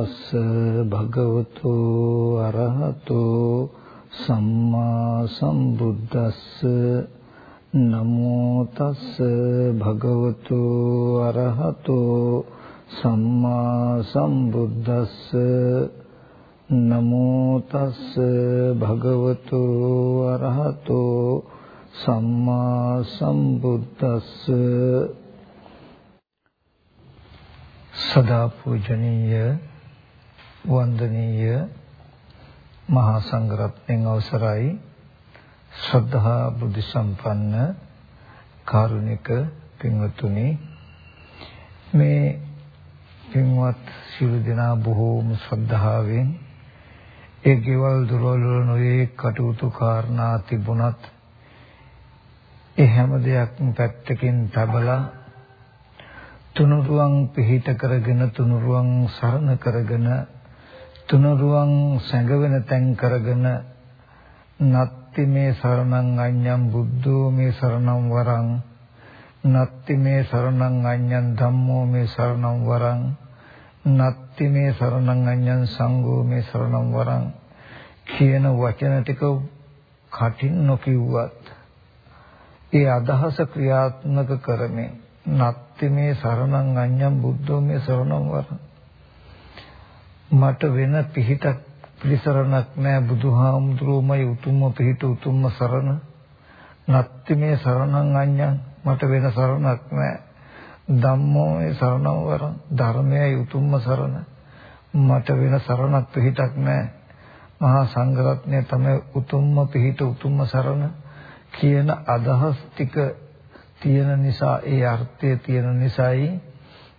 තස්ස භගවතු අරහතෝ සම්මා සම්බුද්දස්ස නමෝ තස්ස භගවතු අරහතෝ සම්මා සම්බුද්දස්ස නමෝ තස්ස භගවතු අරහතෝ සම්මා සම්බුද්දස්ස සදා පූජනීය වන්දනීය මහා සංඝරත්නයන් අවසරයි. ශ්‍රද්ධා බුද්ධ සම්පන්න කාරුණික පින්වතුනි මේ පින්වත් සියලු දෙනා බොහෝම ශ්‍රද්ධාවෙන් ඒ ගෙවල් දොරවල් වල නොයේ කටයුතු කාරණා තිබුණත් ඒ හැම දෙයක්ම පැත්තකින් තබලා තුනුරුවන් පිහිට කරගෙන තුනුරුවන් සරණ කරගෙන තුනුරුවන් සැඟවෙන තැන් කරගෙන නත්ති මේ සරණං අඤ්ඤං බුද්ධෝ මේ සරණං වරං නත්ති මේ සරණං අඤ්ඤං ධම්මෝ මේ සරණං වරං නත්ති මේ සරණං අඤ්ඤං සංඝෝ මේ සරණං වරං කියන වචන ටික කටින් නොකියුවත් ඒ අදහස ක්‍රියාත්මක කරමින් නත්ති මේ සරණං අඤ්ඤං බුද්ධෝ මේ සරණං වරං මට වෙන පිහිටක් පිළිසරණක් නැහැ බුදුහාමුදුරුවෝමයි උතුම්ම පිහිට උතුම්ම සරණ. නත්ති මේ සරණං අඤ්ඤං. මට වෙන සරණක් නැහැ ධම්මෝ මේ සරණං වරං ධර්මයයි උතුම්ම සරණ. මට වෙන සරණක් පිහිටක් නැහැ මහා සංඝරත්නය තමයි උතුම්ම පිහිට උතුම්ම සරණ කියන අදහස් ටික තියෙන නිසා ඒ අර්ථය තියෙන නිසායි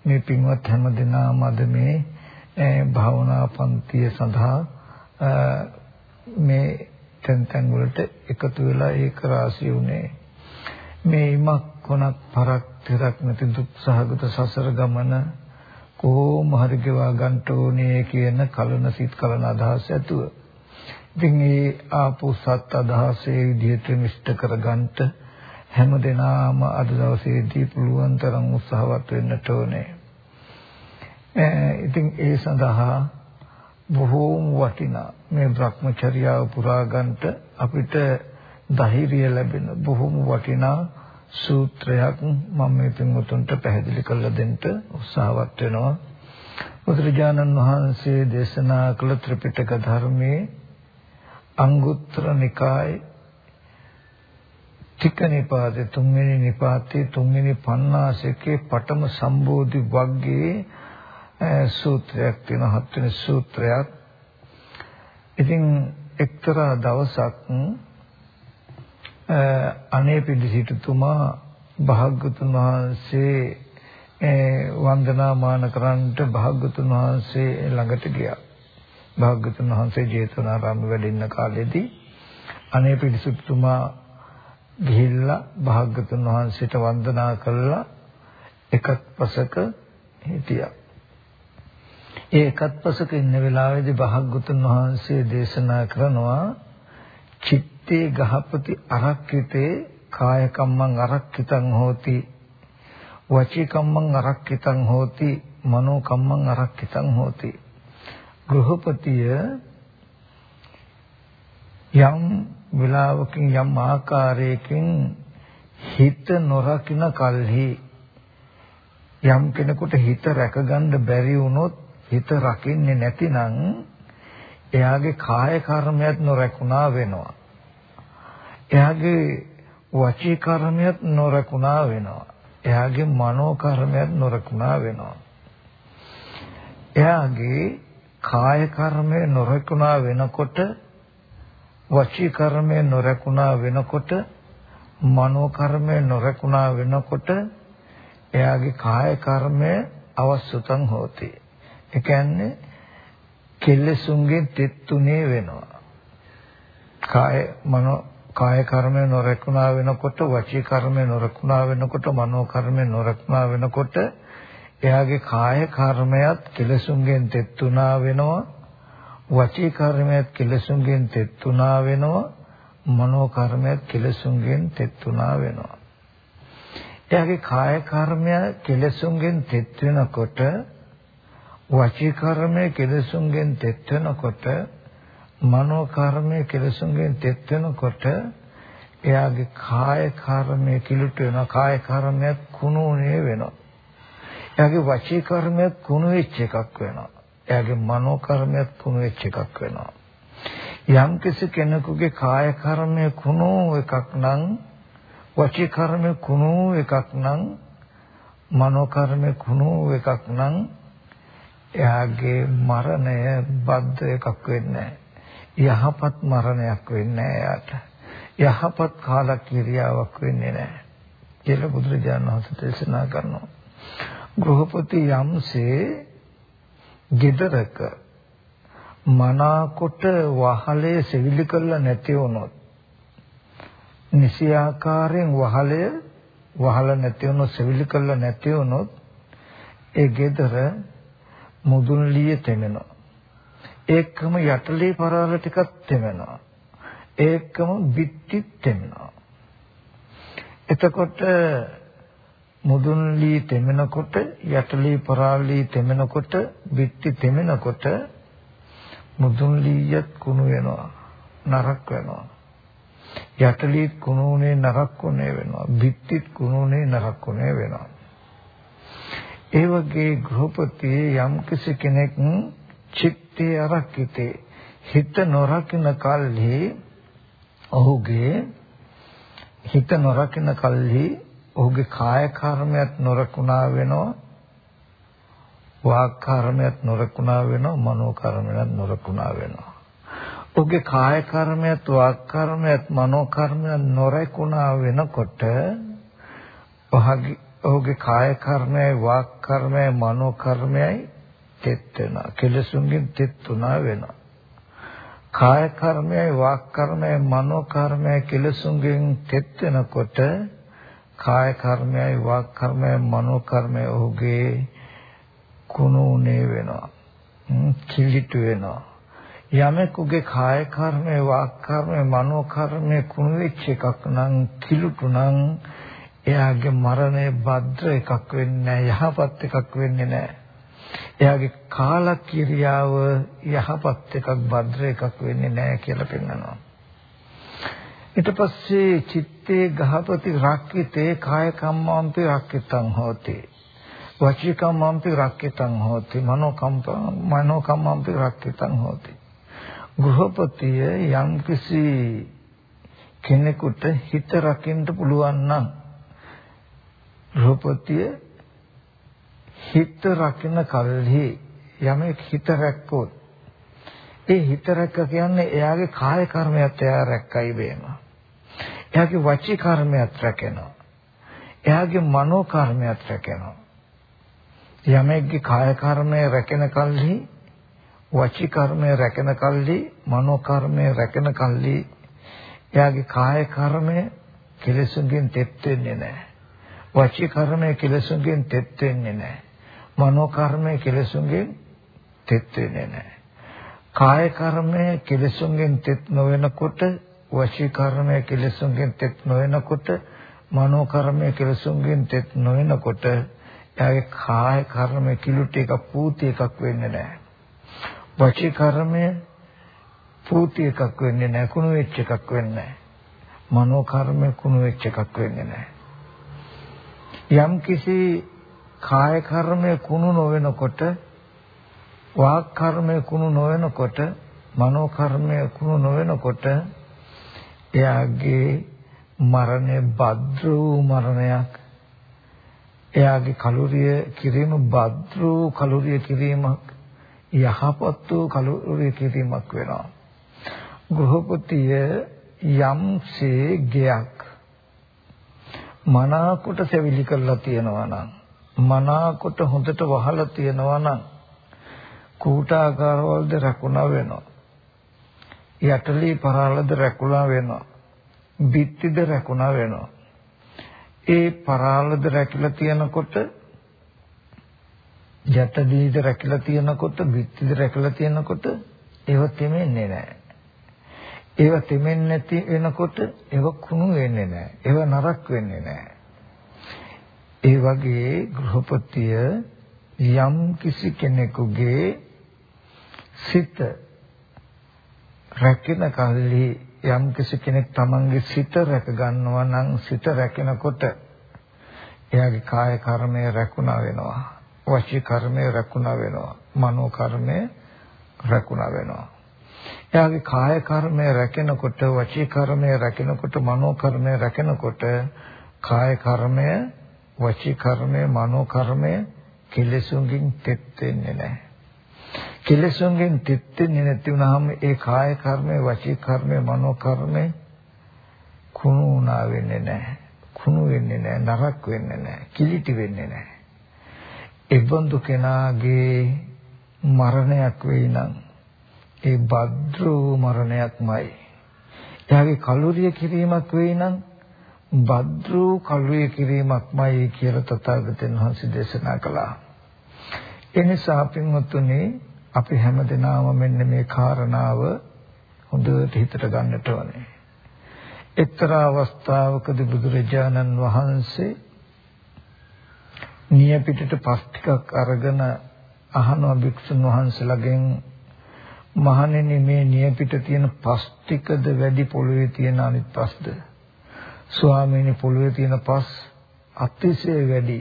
මේ පින්වත් හැම දිනම අද මේ භාවනා පන්තිය සඳහා මේ තැන් තැන් වලට එකතු වෙලා ඒක රාශී උනේ මේ ඉමක් කොනක් පරක් තිරක් නැති දුක් සහගත සසර ගමන කොහොම හරි ගෙවා ගන්න ඕනේ කියන කලන සිත් කලන අදහස ඇතුව ඉතින් ඒ ආපු සත් අදහසේ විදිහට මිෂ්ට කරගන්නට හැම දිනාම අද දවසේදී පුළුවන් තරම් උත්සාහවත් වෙන්නට ඕනේ. ඉතින් ඒ සඳහා බොහෝම වටිනා මේ Brahmacharyaව පුරා ගන්නට අපිට ධෛර්යය ලැබෙන බොහෝම වටිනා සූත්‍රයක් මම මේ පින්වතුන්ට පැහැදිලි කරලා දෙන්න උත්සාහවත් වෙනවා. බුදුරජාණන් වහන්සේ දේශනා කළ ත්‍රිපිටක ධර්මයේ අංගුත්තර නිකායේ තික නිපාතේ තුන්වෙනි නිපාතේ තුන්වෙනි පණ්ණාසකේ පඨම සම්බෝධි වග්ගයේ සූත්‍රයක් තියෙන හත්වෙනි සූත්‍රයක්. ඉතින් එක්තරා දවසක් අනේ පිළිසිටුතුමා භාග්‍යතුන් වහන්සේ වන්දනාමාන කරන්නට භාග්‍යතුන් වහන්සේ ළඟට ගියා. භාග්‍යතුන් වහන්සේ ජේතවනාරාමයේ වැඩ ඉන්න කාලෙදී අනේ පිළිසිටුතුමා ගිහිල්ලා භාග්‍යතුන් වහන්සේට වන්දනා කළා එකත් පසක හිටියා. ඒ එකත් පසක ඉන්න වෙලාවේදී භාග්‍යතුන් වහන්සේ දේශනා කරනවා චිත්තේ ගහපති අරක්කිතේ කාය කම්මං අරක්කිතං හෝති වචී කම්මං අරක්කිතං හෝති මනෝ කම්මං අරක්කිතං හෝති. ගෘහපතිය යම් විලාවකින් යම් ආකාරයකින් හිත නොරකින්න කල්හි යම් කෙනෙකුට හිත රැකගන්න බැරි වුණොත් හිත රකින්නේ නැතිනම් එයාගේ කාය කර්මයක් නොරකුණා වෙනවා. එයාගේ වචී කර්මයක් නොරකුණා වෙනවා. එයාගේ මනෝ කර්මයක් නොරකුණා වෙනවා. එයාගේ කාය කර්මය නොරකුණා වෙනකොට වචී කර්මය නොරකුණා වෙනකොට මනෝ කර්මය නොරකුණා වෙනකොට එයාගේ කාය කර්මය අවස්සුතං හෝති. ඒ කියන්නේ කෙලෙසුන්ගේ තෙත්තුනේ වෙනවා. කාය මනෝ කාය කර්මය නොරකුණා වෙනකොට වචී කර්මය නොරකුණා වෙනකොට මනෝ කර්මය නොරකුණා වෙනකොට එයාගේ කාය කර්මයක් කෙලෙසුන්ගෙන් තෙත්තුනා වෙනවා. වචී කර්මයක් කෙලසුන්ගෙන් තෙත්ුණා වෙනවා. මනෝ කර්මයක් කෙලසුන්ගෙන් තෙත්ුණා වෙනවා. එයාගේ කාය කර්මය කෙලසුන්ගෙන් තෙත් වෙනකොට වචී කර්මය කෙලසුන්ගෙන් තෙත් වෙනකොට මනෝ කර්මය කෙලසුන්ගෙන් තෙත් වෙනකොට එයාගේ කාය කර්මය කිලුට වෙනවා කාය කර්මයක් කුණුනේ වෙනවා. එයාගේ වචී කර්මයක් කුණු වෙච්ච එකක් වෙනවා. එයාගේ මනෝ කර්මයක් කුණු වෙච්ච එකක් වෙනවා. යම් කෙනෙකුගේ කාය කර්මය කුණු එකක් නම් වචී කර්මය කුණු එකක් නම් මනෝ කර්මය කුණු එකක් නම් එයාගේ මරණය බද්ධ එකක් වෙන්නේ යහපත් මරණයක් වෙන්නේ එයාට. යහපත් කාලක්‍රියාවක් වෙන්නේ නැහැ කියලා බුදුරජාණන් වහන්සේ දේශනා කරනවා. ගෘහපති යම්සේ gedaraක මනාකොට වහලේ සෙවිලි කරලා නැති වුණොත් නිසි ආකාරයෙන් වහලය වහල නැති වුණොත් සෙවිලි කරලා නැති වුණොත් ඒ gedara මුදුන්ලිය තෙමෙනවා. ඒකම යටලේ පරාල ටිකක් තෙමෙනවා. ඒකම බිත්ති තෙමෙනවා. එතකොට මුදුන්ලී තෙමෙනකොට යටලී පරාලී තෙමෙනකොට බිත්ති තෙමෙනකොට මුදුන්ලීයත් කුණු වෙනවා නරක වෙනවා යටලීත් කුණුනේ නරක උනේ වෙනවා බිත්තිත් කුණුනේ නරක උනේ වෙනවා ඒ වගේ ගෘහපතියේ යම් කෙනෙක් චිත්තේ අරක්කිතේ හිත නොරකින්න කල්හි ඔහුගේ හිත නොරකින්න කල්හි ඔහුගේ කාය කර්මයක් නොරකුණා වෙනවා වාක් කර්මයක් නොරකුණා වෙනවා මනෝ කර්මයක් නොරකුණා වෙනවා. ඔහුගේ කාය කර්මයක් වාක් කර්මයක් මනෝ කර්මයක් නොරකුණා වෙනකොට ඔහුගේ ඔහුගේ කාය කර්මයයි වාක් කර්මයයි මනෝ කර්මයයි තෙත් වෙනවා. කෙලසුන්ගෙන් තෙත් තුනා වෙනවා. කාය කර්මයයි වාක් කර්මයයි මනෝ කර්මයයි කෙලසුන්ගෙන් තෙත් වෙනකොට කාය කර්මයයි වාක් කර්මයයි මනෝ කර්මයයි ඔහුගේ කුණුනේ වෙනවා. කිලිට වෙනවා. යමෙකුගේ කාය කර්මය වාක් කර්මය මනෝ කර්මය කුණු වෙච්ච එකක් නම් කිලුටු නම් එයාගේ මරණය භද්‍ර එකක් වෙන්නේ යහපත් එකක් වෙන්නේ නැහැ. එයාගේ කාලක්‍රියාව යහපත් එකක් භද්‍ර එකක් වෙන්නේ නැහැ කියලා පෙන්වනවා. ඊට පස්සේ චිත්තේ ගහපති රක්කිතේ කාය කම්මම්පි රක්කිතං හෝති. වචී කම්මම්පි රක්කිතං හෝති. මනෝ කම්ප මනෝ කම්මම්පි රක්කිතං හෝති. ගෘහපතිය යම්කිසි කෙනෙකුට හිත රකින්න පුළුවන් නම් රූපතිය හිත රකින්න කල්හි යමෙක් හිත රැක්කොත් ඒ හිත රැක්ක කියන්නේ එයාගේ කාය කර්මයක් එයා රැක්කයි වේම. එයාගේ වචී කර්මයක් රැකෙනවා. එයාගේ මනෝ කර්මයක් රැකෙනවා. යමෙක්ගේ කාය කර්මය රැකෙන කල්හි වචී කර්මය රැකෙන කල්හි මනෝ කර්මය රැකෙන කල්හි එයාගේ කාය කර්මය කෙලෙසුන්ගෙන් තෙත් වෙන්නේ නැහැ. වචී කර්මය කෙලසුන්ගෙන් තෙත් වෙන්නේ නැහැ. මනෝ කර්මය කෙලසුන්ගෙන් තෙත් වෙන්නේ නැහැ. කාය කර්මය කෙලසුන්ගෙන් තෙත් නොවෙනකොට වචී කර්මය කෙලසුන්ගෙන් තෙත් නොවෙනකොට මනෝ කර්මය කෙලසුන්ගෙන් තෙත් නොවෙනකොට එයාගේ කාය කර්මය කිලුට එක පූති එකක් වෙන්නේ නැහැ. වචී කර්මය පූති එකක් වෙන්නේ නැහැ. කුණු වෙච්ච එකක් වෙන්නේ නැහැ. මනෝ කර්මය කුණු වෙච්ච එකක් වෙන්නේ නැහැ. යම් කිසි කාය කර්මය කුණු නොවෙනකොට වාක් කර්මය කුණු නොවෙනකොට මනෝ කර්මය කුණු නොවෙනකොට එයාගේ මරණය භද්‍ර වූ මරණයක් එයාගේ කලුරිය කිරීම භද්‍ර වූ කලුරිය කිරීමක් යහපත් වූ කලුරිය කිරීමක් වෙනවා. ගෘහපතිය යම්සේ ගයක් මනාකොට සෙවිලි කරලා තියෙනවා නම් මනාකොට හොඳට වහලා තියෙනවා නම් කූටාකාරවලද රැකුණා වෙනවා. යටලී පරාලද රැකුණා වෙනවා. බිත්තිද රැකුණා වෙනවා. ඒ පරාලද රැකිලා තියෙනකොට යටදීද රැකිලා තියෙනකොට බිත්තිද රැකිලා තියෙනකොට ඒව තෙමෙන්නේ නැහැ. ඒව තෙමෙන්නේ නැති වෙනකොට ඒව කුණු වෙන්නේ නැහැ. ඒව නරක වෙන්නේ නැහැ. ඒ වගේ ගෘහපතිය යම් කිසි කෙනෙකුගේ සිත රැකෙන කල්හි යම් කිසි කෙනෙක් තමන්ගේ සිත රැක ගන්නවා නම් සිත රැකෙනකොට එයාගේ කාය කර්මය රැකුණා වෙනවා වචී කර්මය රැකුණා වෙනවා මනෝ කර්මය රැකුණා වෙනවා එයාගේ කාය කර්මය රැකෙනකොට වචී කර්මය රැකෙනකොට මනෝ කර්මය රැකෙනකොට කාය කර්මය වචී කර්මය මනෝ කර්මය කෙලෙසුන්ගෙන් තෙත් වෙන්නේ නැහැ. කෙලෙසුන්ගෙන් තෙත් වෙන්නේ නැති වුනහම ඒ කාය කර්මය, වචී කර්මය, මනෝ කර්මය කුණු උනා වෙන්නේ නැහැ. කුණු වෙන්නේ නැහැ, නරක වෙන්නේ නැහැ, කිලිටි වෙන්නේ නැහැ. ඒබඳු කෙනාගේ මරණයක් වෙයි නම් ඒ භද්‍ර මරණයක්මයි. එයාගේ කලුරිය කිරීමක් වෙයි නම් භද්‍ර කලුරිය කිරීමක්මයි කියලා තථාගතයන් වහන්සේ දේශනා කළා. ඒ නිසා පින්වත්නි අපි හැමදෙනාම මෙන්න මේ කාරණාව හොඳට හිතට ගන්නට ඕනේ. එක්තරා අවස්ථාවකදී බුදුරජාණන් වහන්සේ නියපිටට පස් ටිකක් අරගෙන අහනවා භික්ෂුන් වහන්සේලාගෙන් මහණෙනි මේ නියපිට තියෙන පස් ටිකද වැඩි පොළවේ තියෙන අනිත් පස්ද? ස්වාමීනි පොළවේ තියෙන පස් අතිශය වැඩි.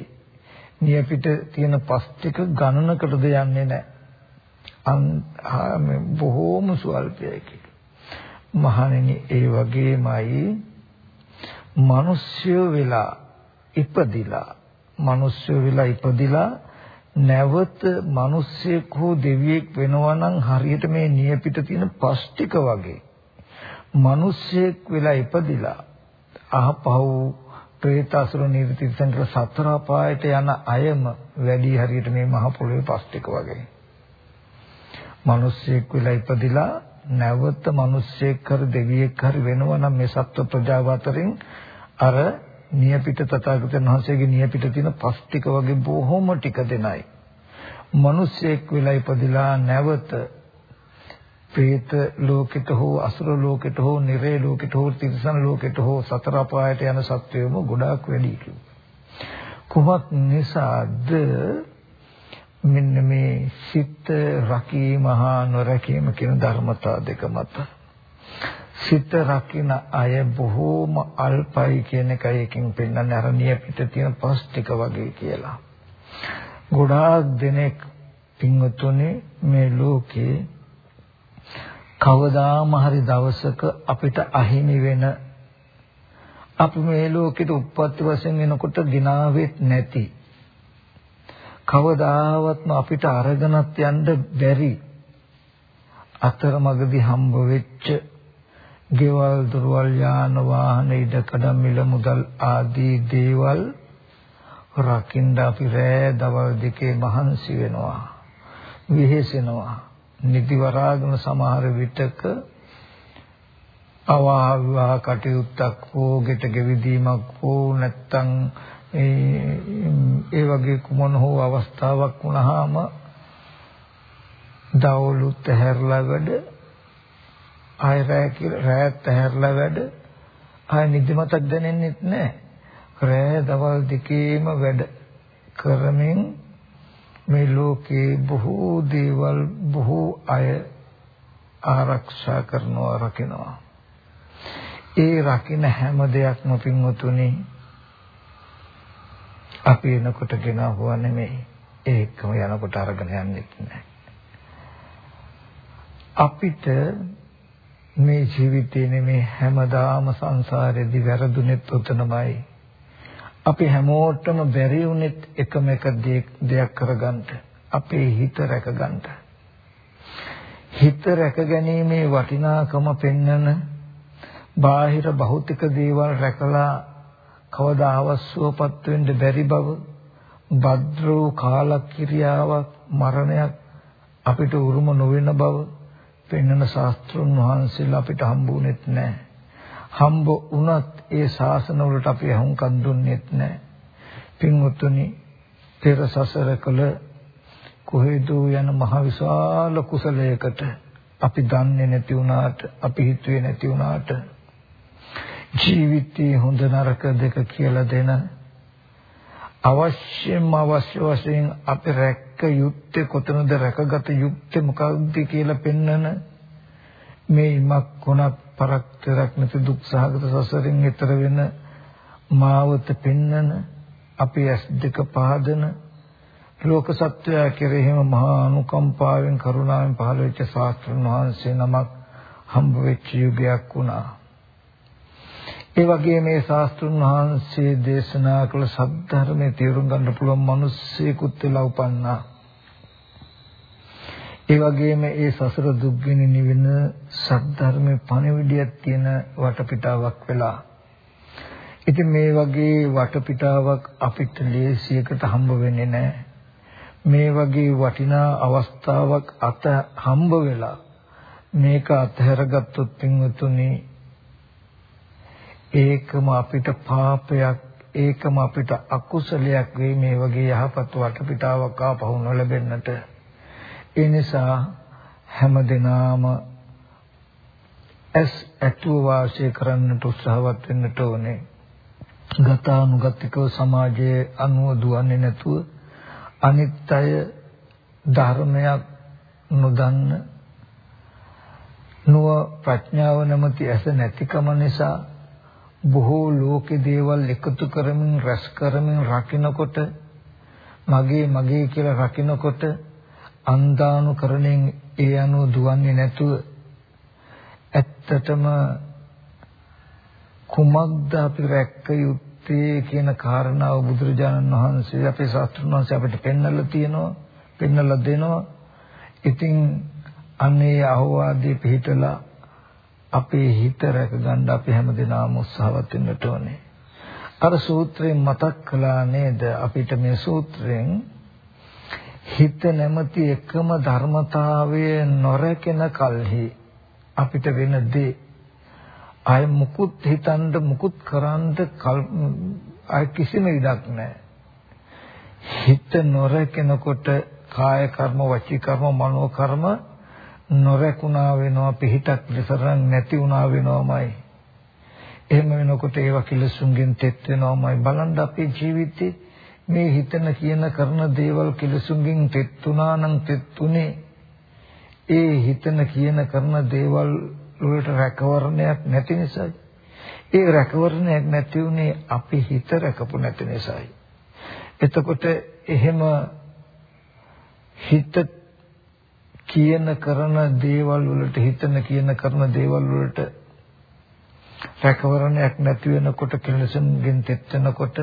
නියපිට තියෙන පස් ටික ගණනකටද යන්නේ නැහැ. බොහෝම ස්වල්පයයි මහණෙනි ඒ වගේමයි මිනිස්සු වෙලා ඉපදිලා මිනිස්සු වෙලා ඉපදිලා නැවත මිනිස්සෙක් හෝ දෙවියෙක් වෙනවා නම් හරියට මේ නියපිට තියෙන පස් ටික වගේ මිනිස්සෙක් වෙලා ඉපදිලා අහපහු പ്രേත අසුර නිර්තිසං කියලා සතර අපායට යන අයම වැඩි හරියට මේ මහ පොළොවේ පස් ටික වගේ. මිනිස්සෙක් වෙලා ඉපදිලා නැවත මිනිස්සෙක් කර දෙවියෙක් හරි වෙනවා නම් මේ සත්ව ප්‍රජාව අතරින් අර නියපිට තථාගතයන් වහන්සේගේ නියපිට තියෙන පස් ටික වගේ බොහොම ටික දෙනයි. මිනිස්සෙක් වෙලා ඉපදිලා නැවත പ്രേත ලෝකෙට හෝ අසුර ලෝකෙට හෝ නිරේ ලෝකෙට හෝ තිරිසන් ලෝකෙට හෝ සතර අපායට යන සත්වයම ගොඩාක් වැඩි කුමක් නිසාද? මෙන්න මේ සිත රකීම හා නොරකීම කියන ධර්මතා දෙක මත. සිත රකින්න අය බොහෝම අල්පයි කියන එකයි එකකින් පෙන්වන්නේ අරණිය පිට තියෙන පස් ටික වගේ කියලා. ගොඩාක් දෙනෙක් පින්වතුනි මේ ලෝකේ කවදාම හරි දවසක අපිට අහිමි වෙන අපි මේ ලෝකෙට උප්පත්ති වශයෙන් එනකොට ගිනාවෙත් නැති කවදාවත්ම අපිට අරගෙනත් යන්න බැරි අතරමඟදී හම්බ වෙච්ච ගෙවල් දොරවල් යාන වාහන ඉඩකඩ මිල මුදල් ආදී දේවල් රකින්න අපි රෑ දවල් දෙකේ මහන්සි වෙනවා විහෙසෙනවා. නිදි වරාගෙන සමහර විටක අවාහ විවාහ කටයුත්තක් හෝ ගෙට ගෙවිදීමක් හෝ නැත්තම් ඒ වගේ කුමන හෝ අවස්ථාවක් වුණාම දවලුත් හැරලා වැඩ ආය රෑ කියලා රෑත් හැරලා වැඩ ආය නිදිමතක් දැනෙන්නෙත් නැහැ රෑ දවල් දෙකේම වැඩ කරමින් මේ ලෝකේ බොහෝ දේවල් බොහෝ අය ආරක්ෂා කරනවා රකිනවා. ඒ රකින්න හැම දෙයක්ම පින්වතුනි අපි එනකොට ගෙනාවුවා නෙමෙයි. ඒකම යනකොට අරගෙන යන්නේ නැහැ. අපිට මේ ජීවිතේ නෙමේ හැමදාම සංසාරේදී වැරදුනෙත් උතනමයි. අපි හැමෝටම බැරි වුණෙත් එකම එක දෙයක් කරගන්න අපේ හිත රැකගන්න හිත රැකගැනීමේ වටිනාකම පෙන්වන බාහිර භෞතික දේවල් රැකලා කවදාවත් සුවපත් වෙන්න බැරි බව භද්‍ර වූ කාලක්‍රියාවක් මරණයක් අපිට උරුම නොවන බව පෙන්වන ශාස්ත්‍රුන් වහන්සේලා අපිට හම්බුනේත් නැහැ හම්බ වුණත් ඒ ශාසන වලට අපි අහුම්කම් දුන්නේත් නැහැ. පින්වත්නි පෙර සසර කළ කොහෙද යන මහ විශාල කුසලයකට අපි දන්නේ නැති වුණාට අපි හිතුවේ නැති වුණාට ජීවිතේ හොඳ නරක දෙක කියලා දෙන අවශ්‍යම අවශ්‍ය වශයෙන් අපි රැක්ක යුත්තේ කොතනද රැකගත යුත්තේ මොකක්ද කියලා පෙන්වන මේ ඉමක් කොනක් පරක්තරක් නැති දුක් සහගත සසරින් ඈතර වෙන මාවත පෙන්වන අපේ ඇස් දෙක පහදන ලෝක සත්‍යය කෙරෙහිම මහා අනුකම්පාවෙන් කරුණාවෙන් පහළ වෙච්ච ශාස්ත්‍රඥ වහන්සේ නමක් හම්බ වෙච්ච යුගයක් වුණා. ඒ වගේ මේ ශාස්ත්‍රඥ වහන්සේ දේශනා කළ සද්ධර්මයේ තේරුම් ගන්න පුළුවන් මිනිස්සෙකුත් වෙලා උපන්නා. ඒ වගේම ඒ සසර දුක්ගෙන නිවෙන සද්ධර්මයේ පණිවිඩයක් තියෙන වටපිටාවක් වෙලා. ඉතින් මේ වගේ වටපිටාවක් අපිට ලේසියකට හම්බ වෙන්නේ නැහැ. මේ වගේ වටිනා අවස්ථාවක් අත හම්බ වෙලා මේක අතහැරගත්තොත් පින්වතුනි ඒකම අපිට පාපයක් ඒකම අපිට අකුසලයක් වෙයි මේ වගේ යහපත් වටපිටාවක් ආපහු නොලැබෙන්නට ඒ නිසා හැමදෙනාම ඇස් ඇතුව වාසය කරන්නට උත්සාහවත් වෙන්නට ඕනේ. ගතානුගතිකව සමාජයේ අනුව දුවන්නේ නැතුව අනිත්‍ය ධර්මයක් නොදන්න නුව ප්‍රඥාව නැමැති ඇස නැතිකම නිසා බොහෝ ලෝකේ දේවල් එකතු කරමින් රැස් කරමින් රකින්නකොට මගේ මගේ කියලා රකින්නකොට අන්දානුකරණයෙන් ඒ අනුව දුවන්නේ නැතුව ඇත්තටම කුමක්ද අපි රැක්ක යුත්තේ කියන කාරණාව බුදුරජාණන් වහන්සේ අපේ ශාස්ත්‍රඥ වහන්සේ අපිට පෙන්වලා තියෙනවා පෙන්වලා දෙනවා ඉතින් අන්නේ අවවාදී පිළිතලා අපේ හිත රැක ගන්න අපි හැමදෙනාම උත්සාහවත් වෙන්නට ඕනේ. අර සූත්‍රයෙන් මතක් කළා නේද අපිට මේ සූත්‍රයෙන් හිත නැමැති එකම ධර්මතාවය නොරැකෙන කල්හි අපිට වෙන දේ අය මුකුත් හිතන්න මුකුත් කරන්න අය කිසිම ඉඩක් නැහැ. හිත නොරැකෙනකොට කාය කර්ම වචී කර්ම මනෝ කර්ම නොරැකුණා වෙනවා පිහිටක් විසරන් නැති වුණා වෙනවමයි. එහෙම වෙනකොට ඒවා කිලසුන්ගෙන් තෙත් වෙනවමයි. බලන්න අපේ ජීවිතේ මේ හිතන කියන කරන දේවල් කිලසුන්ගෙන් තෙත් වුණා නම් තෙත් උනේ ඒ හිතන කියන කරන දේවල් වලට රැකවරණයක් නැති නිසායි. ඒ රැකවරණයක් නැති උනේ අපි හිත රැකපු නැති නිසායි. එතකොට එහෙම හිත කියන කරන දේවල් වලට හිතන කියන කරන දේවල් වලට රැකවරණයක් නැති වෙනකොට කෙලසුන්ගෙන් තෙත් වෙනකොට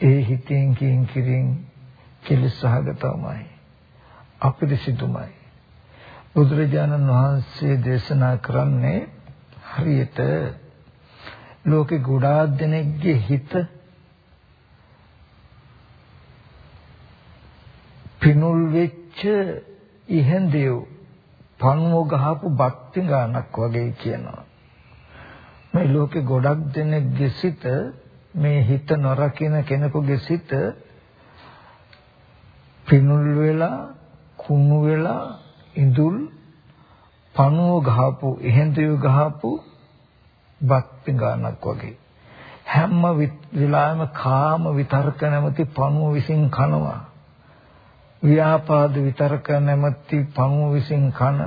ඒ හිතෙන් කින් කිරින් කෙලසහගතවමයි අපිරිසිදුමයි බුදුරජාණන් වහන්සේ දේශනා කරන්නේ හරියට ලෝකේ ගොඩාක් දෙනෙක්ගේ හිත පිනුල් වෙච්ච ඉහෙන්දේව පණුව ගහපු බක්ති ගානක් වගේ කියනවා. මේ ලෝකේ ගොඩක් දෙනෙක්ගේ සිත මේ හිත නොරකින කෙනෙකුගේ සිත පිනුල් වෙලා කුණු වෙලා ඉඳුල් පණුව ගහපු ඉහෙන්දේව ගහපු බක්ති ගානක් වගේ. හැම වෙලාවෙම කාම විතර්ක නැමැති පණුව විසින් කනවා. ව්‍යාපාද විතරක නැමැති පණුව විසින් කන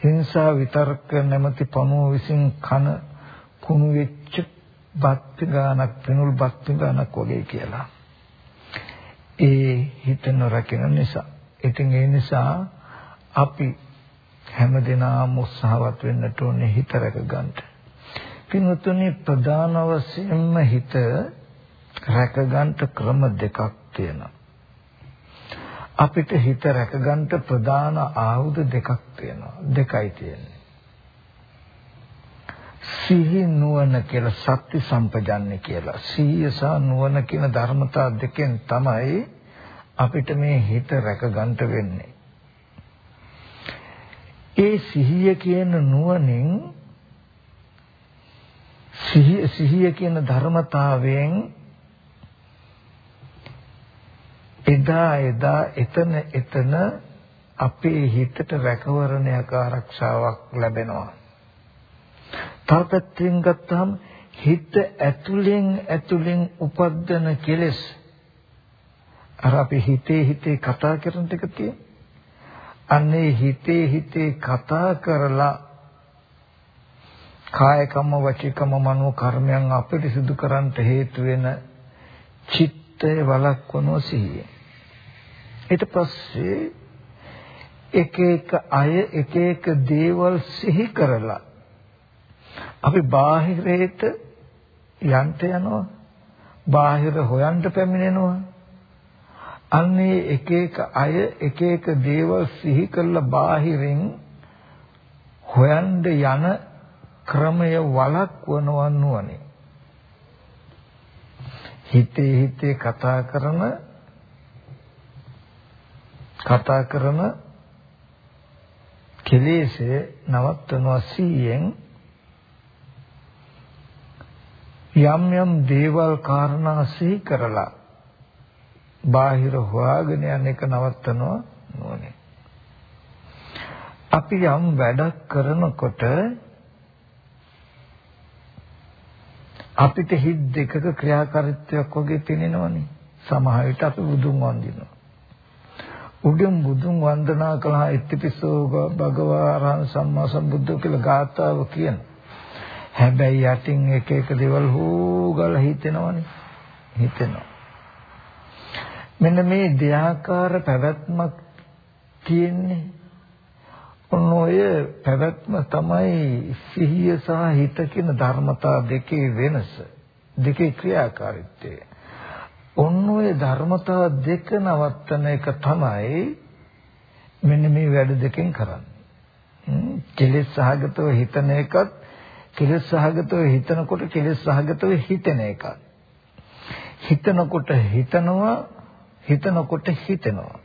හිංසා විතරක නැමැති පණුව විසින් කන කුණු වෙච්ච බත් ගානක් පිනුල් බත් ගානක් වගේ කියලා. ඒ හිත නොරකින නිසා. ඉතින් ඒ නිසා අපි හැමදෙනාම උත්සාහවත් වෙන්නට ඕනේ හිත රැක ගන්න. පින්වතුනි ප්‍රධාන වශයෙන්ම හිත රැක ගන්න ක්‍රම දෙකක් තියෙනවා. අපිට හිත රැකගන්න ප්‍රධාන ආයුධ දෙකක් තියෙනවා දෙකයි තියෙන්නේ සිහි නුවණ කියලා සත්‍ය සම්පජන්‍ය කියලා සිහිය සහ නුවණ කියන ධර්මතා දෙකෙන් තමයි අපිට මේ හිත රැකගන්න වෙන්නේ ඒ සිහිය කියන නුවණින් සිහිය සිහිය කියන ධර්මතාවයෙන් එදා එදා එතන එතන අපේ හිතට රැකවරණයක් ආරක්ෂාවක් ලැබෙනවා. තාපත්‍යෙන් ගත්තාම හිත ඇතුලෙන් ඇතුලෙන් උපද්දන කෙලෙස් අර අපි හිතේ හිතේ කතා කරන ටික තියෙන. අන්නේ හිතේ හිතේ කතා කරලා කාය කම්ම වචී කම්ම මනෝ කර්මයන් අපිරිසිදු කරන්නට හේතු වෙන චිත්තය වළක්වනෝ සිහිය. ඊට පස්සේ එක එක අය එක එක දේවල් සිහි කරලා අපි බාහිරයට යන්න යනවා. බාහිර හොයන්න පැමිණෙනවා. අන්නේ එක එක අය එක එක දේවල් සිහි කරලා බාහිරින් හොයන්න යන ක්‍රමය වළක්වනවා නුවණේ හිතේ හිතේ කතා කරන කතා කරන කෙලෙසේ නවත්වනවා සීයෙන් යම් යම් දේවල් කාරණා සිහි කරලා බාහිර හොයාගෙන යන එක නවත්වනවා නෝනේ. අපි යම් වැඩක් කරනකොට අපිට හිත දෙකක ක්‍රියාකාරීත්වයක් වගේ පෙනෙනවනේ. සමහර විට අපි බුදුන් වන්දිනවා. උගෙන් බුදුන් වන්දනා කළා ඉතිපිසෝ භගවා අරහං සම්මා සම්බුද්ධ කියලා ගාථාව කියන. හැබැයි යටින් එක එක දේවල් හොගල හිතෙනවනේ. හිතෙනවා. මෙන්න මේ දෙයාකාර පැවැත්මක් තියෙන්නේ. ඔය පැවැත්ම තමයි සිහිය සහ හිත කියන ධර්මතා දෙකේ වෙනස. දෙකේ ක්‍රියාකාරීත්වය. ඔන්න ඔය ධර්මතා දෙක නවත්තන එක තමයි මෙන්න මේ වැඩ දෙකෙන් කරන්නේ. කෙලෙස් සහගතව හිතන එකත් කෙලෙස් සහගතව හිතනකොට කෙලෙස් සහගතව හිතෙන එකත්. හිතනකොට හිතනවා හිතනකොට හිතෙනවා.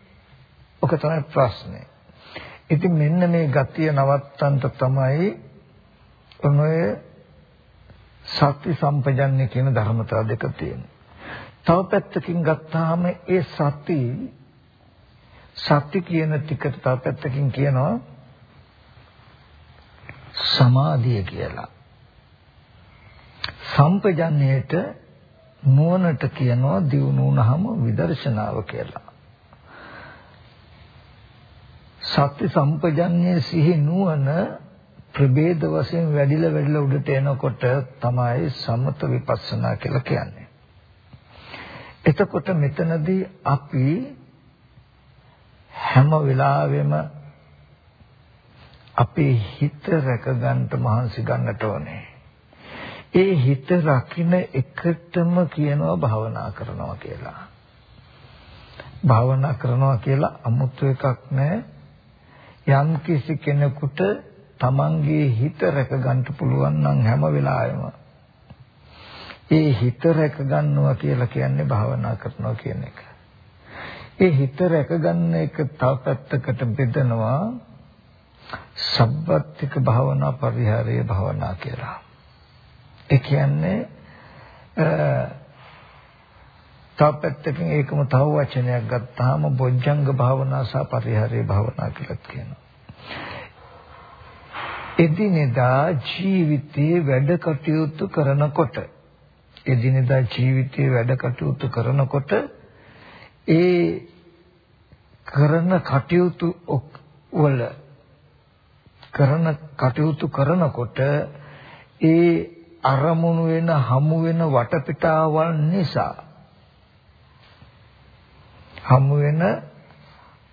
ඔක තමයි ප්‍රශ්නේ. ඉතින් මෙන්න මේ ගතිය නවත්තන්න තමයි ඔනෝය සත්‍ය සම්පජන්‍ය කියන ධර්මතාව දෙක තියෙනවා. තව පැත්තකින් ගත්තාම ඒ සති සති කියන ටිකට තව පැත්තකින් කියනවා සමාධිය කියලා. සම්පජන්ණයට නුවණට කියනවා දියුණු වුණාම විදර්ශනාව කියලා. සත්‍ය සම්පජන්ණයේ සිහි නුවණ ප්‍රභේද වශයෙන් වැඩිලා වැඩිලා උඩට එනකොට තමයි සමත විපස්සනා කියලා කියන්නේ. එතකොට මෙතනදී අපි හැම වෙලාවෙම අපේ හිත රැක ගන්නට මහන්සි ගන්නට ඕනේ. ඒ හිත රකින්න එකටම කියනවා භාවනා කරනවා කියලා. භාවනා කරනවා කියලා 아무තු එකක් නැහැ. යම් කිසි කෙනෙකුට තමන්ගේ හිත රැක ගන්න පුළුවන් නම් හැම වෙලාවෙම ඒ හිත රැක ගන්නවා කියලා කියන්නේ භාවනා කරනවා කියන එක. ඒ හිත රැක ගන්න එක තව පැත්තකට බෙදනවා සබ්බත්තික භාවනා පරිහාරයේ භාවනා කියලා. ඒ කියන්නේ තව පැත්තකින් ඒකම තව වචනයක් ගත්තාම බොජ්ජංග භාවනා සහ පරිහාරයේ භාවනා කියලා කියනවා. එදිනෙදා ජීවිතයේ වැඩ කටයුතු කරනකොට එදිනෙදා ජීවිතයේ වැඩ කටයුතු කරනකොට ඒ කරන කටයුතු වල කරන කටයුතු කරනකොට ඒ අරමුණු වෙන හමු වෙන වටපිටාවල් නිසා. හමු වෙන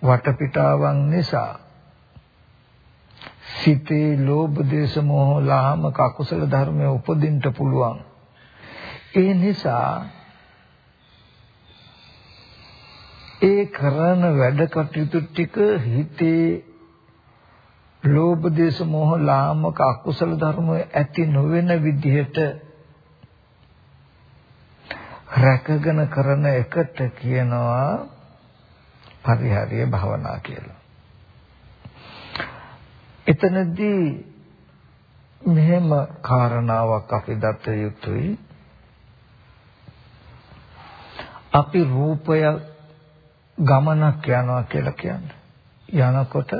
වටපිටාවන් නිසා. සිතේ ලෝභ දේශ මොහ ලාමක අකුසල ධර්මය උපදින්න පුළුවන්. ඒ නිසා ඒ කරන වැඩ කටයුතු ටික හිතේ ලෝභ දේශ මොහ ලාමක අකුසල ධර්ම ඇති නොවන විදිහට රැකගෙන කරන එකට කියනවා පරිහාරිය භවනා කියලා. එතනදී මෙහෙම කාරණාවක් අපි දත යුතුයි අපි රූපය ගමනක් යනවා කියලා කියන්නේ. යනකොට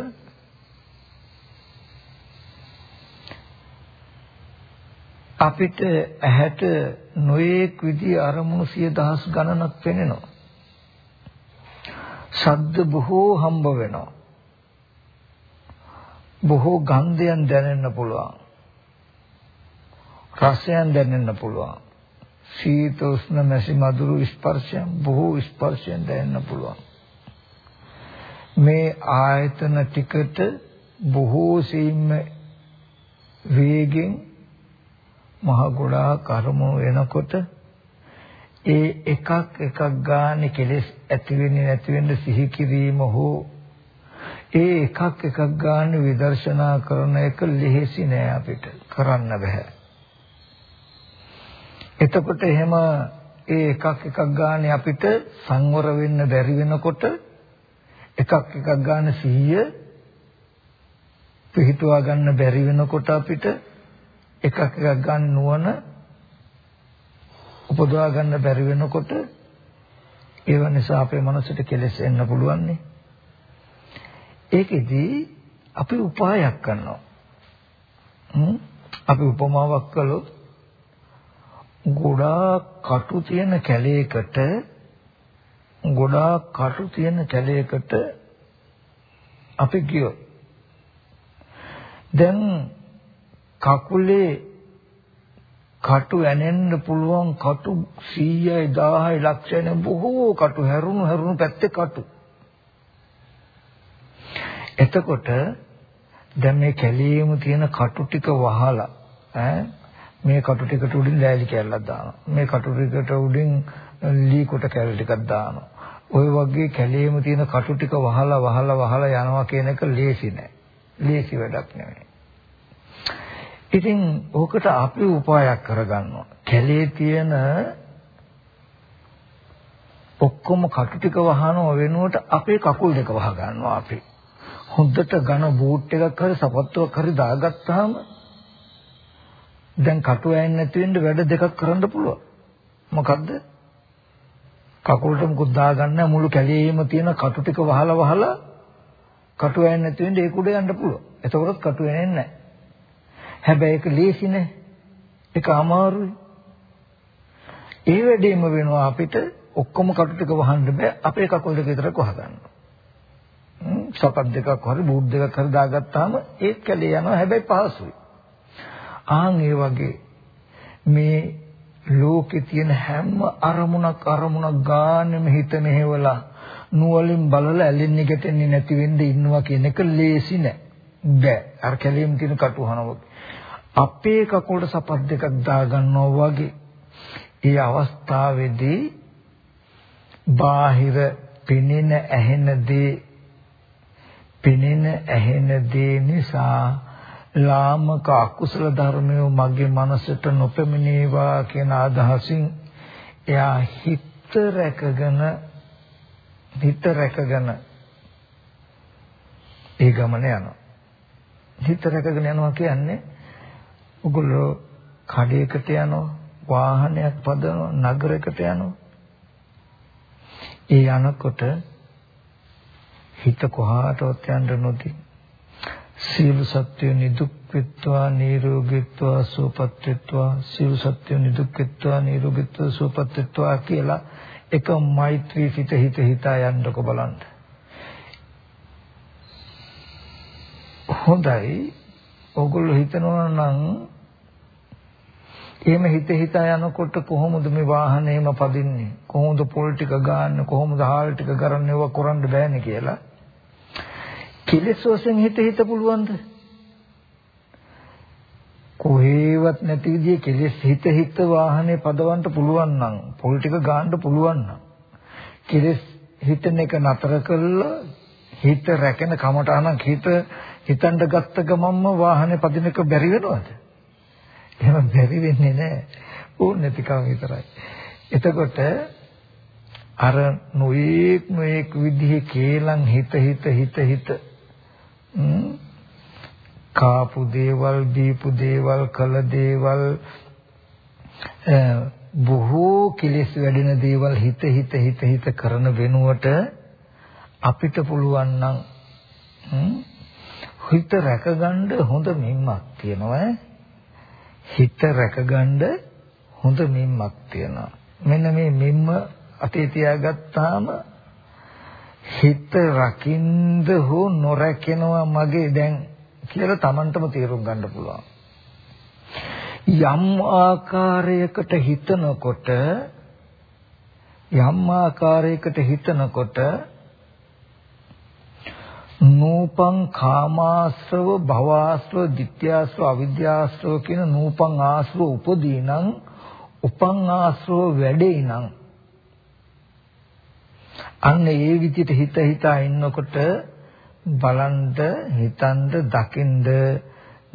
අපිට ඇහැට නොයේක් විදිහ අරමුණු සිය දහස් ගණනක් පෙනෙනවා. ශබ්ද බොහෝ හම්බ වෙනවා. බොහෝ ගන්ධයන් දැනෙන්න පුළුවන්. රසයන් දැනෙන්න පුළුවන්. සීත උෂ්ණ මැසි මధుරු ස්පර්ශයන් බොහෝ ස්පර්ශයන් දැනෙන්න පුළුවන්. මේ ආයතන ටිකට බොහෝ සීම වේගෙන් මහ ගොඩාක් අරමුණු වෙනකොට ඒ එකක් එකක් ගානේ කෙලෙස් ඇති වෙන්නේ නැති වෙන්න සිහි කිරීම හෝ ඒ එකක් එකක් ගානේ විදර්ශනා කරන එක ලෙහෙසි නෑ අපිට. කරන්න බෑ. එතකොට එහෙම ඒ එකක් එකක් ගානේ අපිට සංවර වෙන්න බැරි වෙනකොට එකක් එකක් ගන්න සිහිය පිහිටුවා ගන්න බැරි වෙනකොට අපිට එකක් එකක් ගන්න නුවණ උපදවා ගන්න බැරි වෙනකොට ඒව නිසා අපේ මනසට කෙලෙස් එන්න පුළුවන් නේ. ඒකෙදි අපි උපායක් කරනවා. අපි උපමාවක් කළොත් ගොඩාක් කටු තියෙන කැලයකට ගොඩාක් කටු තියෙන කැලයකට අපි ගියොත් දැන් කකුලේ කටු ඇනෙන්න පුළුවන් කටු 100යි 1000යි ලක්ෂණ බොහෝ කටු හැරුණු හැරුණු පැත්තේ කටු. එතකොට දැන් මේ කැලේම තියෙන කටු ටික වහලා ඈ මේ කටු ටිකට උඩින් ලෑලි කැල්ලක් දානවා. මේ කටු ටිකට උඩින් ලී කොට කැල්ල ටිකක් දානවා. ওই වගේ කැලේම තියෙන කටු ටික වහලා වහලා වහලා යනවා කියන එක ලේසි නෑ. ලේසි වැඩක් නෙමෙයි. ඉතින් ඕකට අපි උපායක් කරගන්නවා. කැලේ තියෙන ඔක්කොම කටු ටික වහනව වෙනුවට අපේ කකුල් දෙක වහ ගන්නවා අපි. හොඳට ඝන බූට් එකක් හරි සපත්තුවක් හරි දාගත්තාම දැන් කටු ඇන්නේ නැති වෙන්න වැඩ දෙකක් කරන්න පුළුවන්. මොකද්ද? කකුලට මුකුත් දාගන්න මුළු කැලේම තියෙන කටු ටික වහලා වහලා කටු ඇන්නේ නැති වෙන්න ඒක උඩ යන්න පුළුවන්. එතකොටත් කටු ඇන්නේ නැහැ. හැබැයි ඒක ලේසි නෑ. ඒක අමාරුයි. ඒ වැඩේම වෙනවා අපිට ඔක්කොම කටු ටික වහන්න බෑ. අපේ කකුල් දෙක විතරක් වහගන්න. සපත් දෙකක් හරි බූට් දෙකක් හරි දාගත්තාම ඒත් කැලේ යනවා. හැබැයි පහසුයි. ආන් ඒ වගේ මේ ලෝකේ තියෙන හැම අරමුණක් අරමුණක් ගානෙම හිත මෙහෙवला නුවලින් බලලා ඇලෙන්නේ ගැටෙන්නේ නැති වෙන්න ඉන්නවා කියන එක ලේසි නෑ. බෑ. අර කැලේම තියෙන කටුහනවක්. අපේ කකුලට සපත් දෙකක් දාගන්නවා වගේ. ඒ අවස්ථාවේදී බාහිර පෙනෙන ඇහෙන දේ පෙනෙන ඇහෙන දේ නිසා ලාමක අකුසල ධර්මය මගේ මනසට නොපෙමිනේවා කියන අදහසින් එයා හිත රැකගෙන හිත රැකගෙන ඒ ගමන යනවා. හිත රැකගෙන යනවා කියන්නේ ඔගොල්ලෝ කඩේකට යනවා වාහනයක් පදවනවා නගරයකට යනවා. ඒ යනකොට හිත කොහාටවත් යන්න නොදී සීල සත්‍ය නිදුක් වෙත්වා නිරෝගීත්වා සුවපත් වෙත්වා. සීල සත්‍ය නිදුක් වෙත්වා නිරෝගීත්වා සුවපත් වෙත්වා කියලා එක මෛත්‍රී සිත හිත හිතා යන්නකො බලන්න. හොඳයි. ඔගොල්ලෝ හිතනවා නම් එහෙම හිත හිතා යනකොට කොහොමද මේ වාහනේම පදින්නේ? කොහොමද පොල් ටික ගන්න? කොහොමද හාල් ටික කරන්න ඒවා කරන්න බෑනේ කියලා. කිලස් වශයෙන් හිත හිත පුළුවන්ද? කොහේවත් නැති විදිහේ කෙලෙස් හිත හිත වාහනේ පදවන්න පුළුවන් නම් පොල් ටික ගන්න පුළුවන් නම් කෙලෙස් හිතන එක නතර කළා හිත රැකෙන කමටහනක් හිත හිතන්න ගත්ත ගමන්ම වාහනේ පදින එක බැරි වෙනවද? එහෙම බැරි වෙන්නේ නැහැ. ඕන නැතිකම විතරයි. එතකොට අර නොයේක් නොයේක් විදිහේ කේලම් හිත හිත හිත හිත කාපු දේවල් දීපු දේවල් කළ දේවල් බොහෝ කෙලෙස් වැඩෙන දේවල් හිත හිත හිත හිත කරන වෙනුවට අපිට පුළුවන් නම් හිත රැකගන්න හොඳ මිම්මක් තියෙනවා ඈ හිත රැකගන්න හොඳ මිම්මක් තියෙනවා. මෙන්න මේ මිම්ම අතේ තියාගත්තාම හිත රකින්ද හෝ නොරැකෙනවා මගේ දැන් කියලා Tamanටම තේරුම් ගන්න පුළුවන්. යම් ආකාරයකට හිතනකොට යම් ආකාරයකට හිතනකොට නූපං කාමාශ්‍රව භවආශ්‍රව ditthyaශ්‍රව අවිද්‍යාශ්‍රව කියන නූපං ආශ්‍රව උපදීනං උපං ආශ්‍රව වැඩේනං. අන්න ඒ විදිහට හිත හිතා ඉන්නකොට බලන්ද හිතන්ද දකින්ද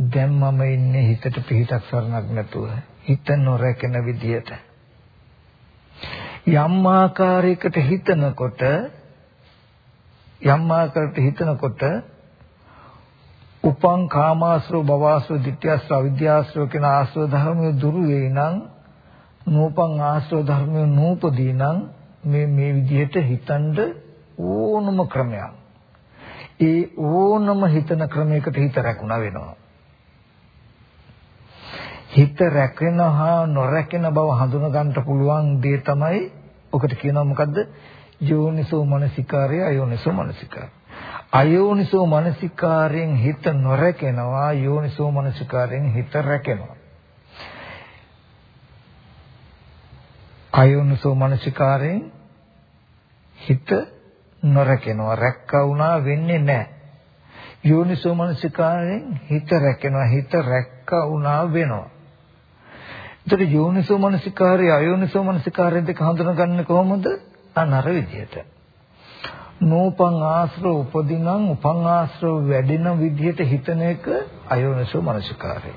දැන් මම ඉන්නේ හිතට පිහිටක් සරණක් නැතුව හිත නොරැකෙන විදිහට. යම් ආකාරයකට හිතනකොට යම් ආකාරයකට හිතනකොට උපං කාමාශ්‍රව භවශ්‍රව ditthyaශ්‍රව අවිද්‍යාශ්‍රව කියන ආශ්‍රව ධර්මයේ දුරු වේ නම් නූපං ආශ්‍රව ධර්මයේ නූපදී නම් මේ මේ විදිහට හිතනද ඕනම ක්‍රමයක්. ඒ ඕනම හිතන ක්‍රමයකට හිත රැකුණා වෙනවා. හිත රැකෙනහා නොරැකෙන බව හඳුන ගන්නට පුළුවන් දේ තමයි ඔකට කියනවා මොකද්ද? යෝනිසෝ මනසිකාරය අයෝනිසෝ මනසිකාරය. අයෝනිසෝ මනසිකාරයෙන් හිත නොරැකෙනවා යෝනිසෝ මනසිකාරයෙන් හිත රැකෙනවා. අයෝනිසෝ මනසිකාරයෙන් හිත නොරැකෙනවා රැක්කා වුණා වෙන්නේ නැහැ. යෝනිසෝ මනසිකාරයෙන් හිත රැකෙනවා හිත රැක්කා වුණා වෙනවා. ඒතර යෝනිසෝ මනසිකාරය අයෝනිසෝ මනසිකාරය දෙක හඳුනගන්නේ කොහොමද? අනර විදියට. නූපං ආශ්‍රව උපදිනං උපං ආශ්‍රව වැඩෙන විදියට හිතන එක අයෝනිසෝ මනසිකාරය.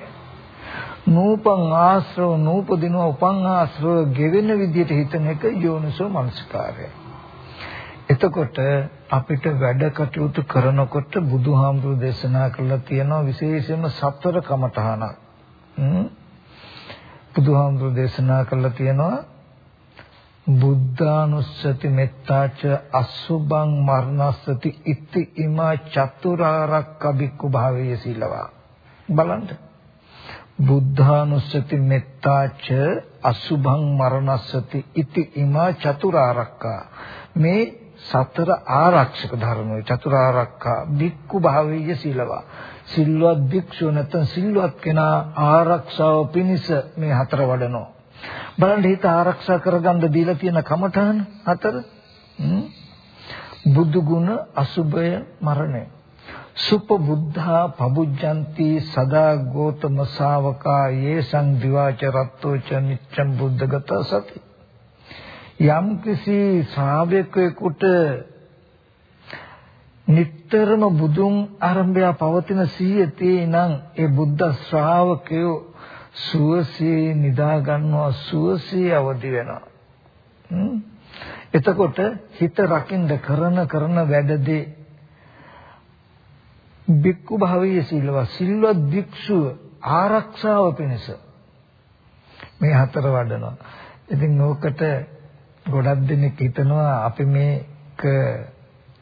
නූපං ආශ්‍රව නූපදින උපං ආශ්‍රව ගෙවෙන විදියට හිතන එක යෝනිසෝ මනසිකාරය. එතකොට අපිට වැඩ කටයුතු කරනකොට බුදුහාමුදුරු දේශනා කළා තියෙනවා විශේෂයෙන්ම සතර කමඨහනක්. බුදුහාමුදුරු දේශනා කළා තියෙනවා බුද්ධානුස්සති මෙත්තාච අසුභං මරණස්සති ඉති ඉමා චතුරාරක්ක බික්කු භාවයේ සීලවා. බලන්න. බුද්ධානුස්සති මෙත්තාච අසුභං මරණස්සති ඉති ඉමා චතුරාරක්ක. මේ සතර ආරක්ෂක ධර්මයේ චතුරාරක්ක බික්කු භාවයේ සීලවා. සිල්වත් භික්ෂුව නැත්නම් සිල්වත් කෙනා ආරක්ෂාව පිණිස මේ හතර වඩනෝ බලන්න හිත ආරක්ෂා කරගන්න දීලා තියෙන කමඨහන හතර බුදු ගුණ අසුභය මරණය. සුප බුද්ධා පබුජ්ජಂತಿ සදා ගෝතම ශාවකා යේසං දිවාච රත්තෝ ච නිච්ඡම් බුද්ධගත සති. යම් කිසි ශ්‍රාවකයෙකුට නිටතරම බුදුන් ආරම්භය පවතින සීය තේනම් ඒ බුද්ධ ශ්‍රාවකයෝ සුවසේ නිදා ගන්නවා සුවසේ අවදි වෙනවා. එතකොට හිත රකින්න කරන කරන වැඩදී බික්කු භාවයේ සිල්ව සිල්වත් භික්ෂුව ආරක්ෂාව පිණිස මේ හතර වඩනවා. ඉතින් ඕකට ගොඩක් දෙනෙක් හිතනවා අපි මේක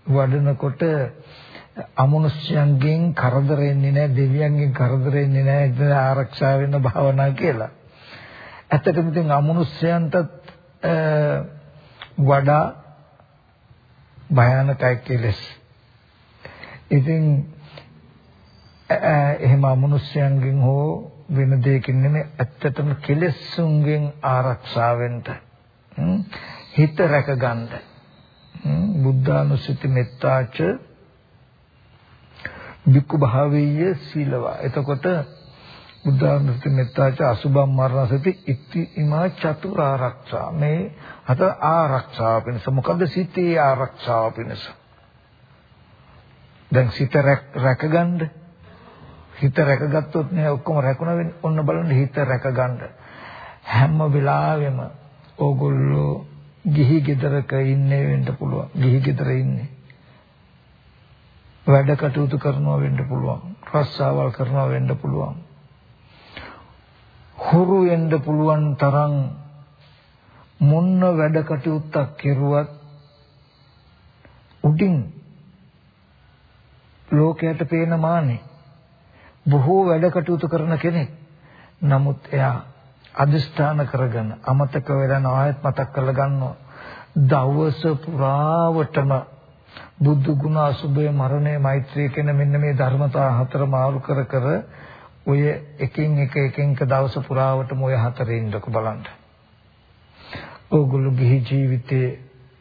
වඩනකොට අමනුෂ්‍යයන්ගෙන් කරදර එන්නේ නැහැ දෙවියන්ගෙන් කරදර එන්නේ නැහැ ඉතින් ආරක්ෂා වෙන්න භාවනා කියලා. ඇත්තටම ඉතින් අමනුෂ්‍යයන්ට වඩා භයානකයි කෙලස්. ඉතින් එහෙම අමනුෂ්‍යයන්ගෙන් හෝ වෙන දෙයකින් නෙමෙයි ඇත්තටම කෙලෙසුන්ගෙන් ආරක්ෂා වෙන්න හිත රැකගන්න බුද්ධානුස්සති මෙත්තාච වික්ඛු භාවීය සීලවා. එතකොට බුද්ධානුස්සති මෙත්තාච අසුභම් මරණසති ඉති ඉමා චතුරාරක්ෂා. මේ හත ආරක්ෂාව පිණිස මොකද සිතේ ආරක්ෂාව පිණිස. දැන් සිත රැකගන්න හිත රැකගත්තොත් නේ ඔක්කොම රැකුණ වෙන්නේ. ඔන්න බලන්න හිත රැකගන්න. හැම වෙලාවෙම ඕගොල්ලෝ ගිහි ගෙදරක ඉන්නේ වෙන්න පුළුවන්. ගිහි ගෙදර ඉන්නේ. වැඩ කටයුතු කරනවා වෙන්න පුළුවන්. රස්සාවල් කරනවා වෙන්න පුළුවන්. හුරු වෙන්න පුළුවන් තරම් මොන්න වැඩ කටයුත්තක් කෙරුවත් උඩින් ලෝකයට පේන මානේ බොහෝ වැඩ කටයුතු කරන කෙනෙක්. නමුත් එයා අදිෂ්ඨාන කරගෙන අමතක වෙලා ආයෙත් මතක් කරලා ගන්නවා. දවස පුරාවටම බුද්ධ ගුණ අසුභය මරණය මෛත්‍රිය කියන මෙන්න මේ ධර්මතා හතර මාරු කර කර ඔය එකින් එක එකින් එක දවස පුරාවටම ඔය හතරේ ඉන්නකො බලන්න. ඕගොල්ලෝ ගිහි ජීවිතේ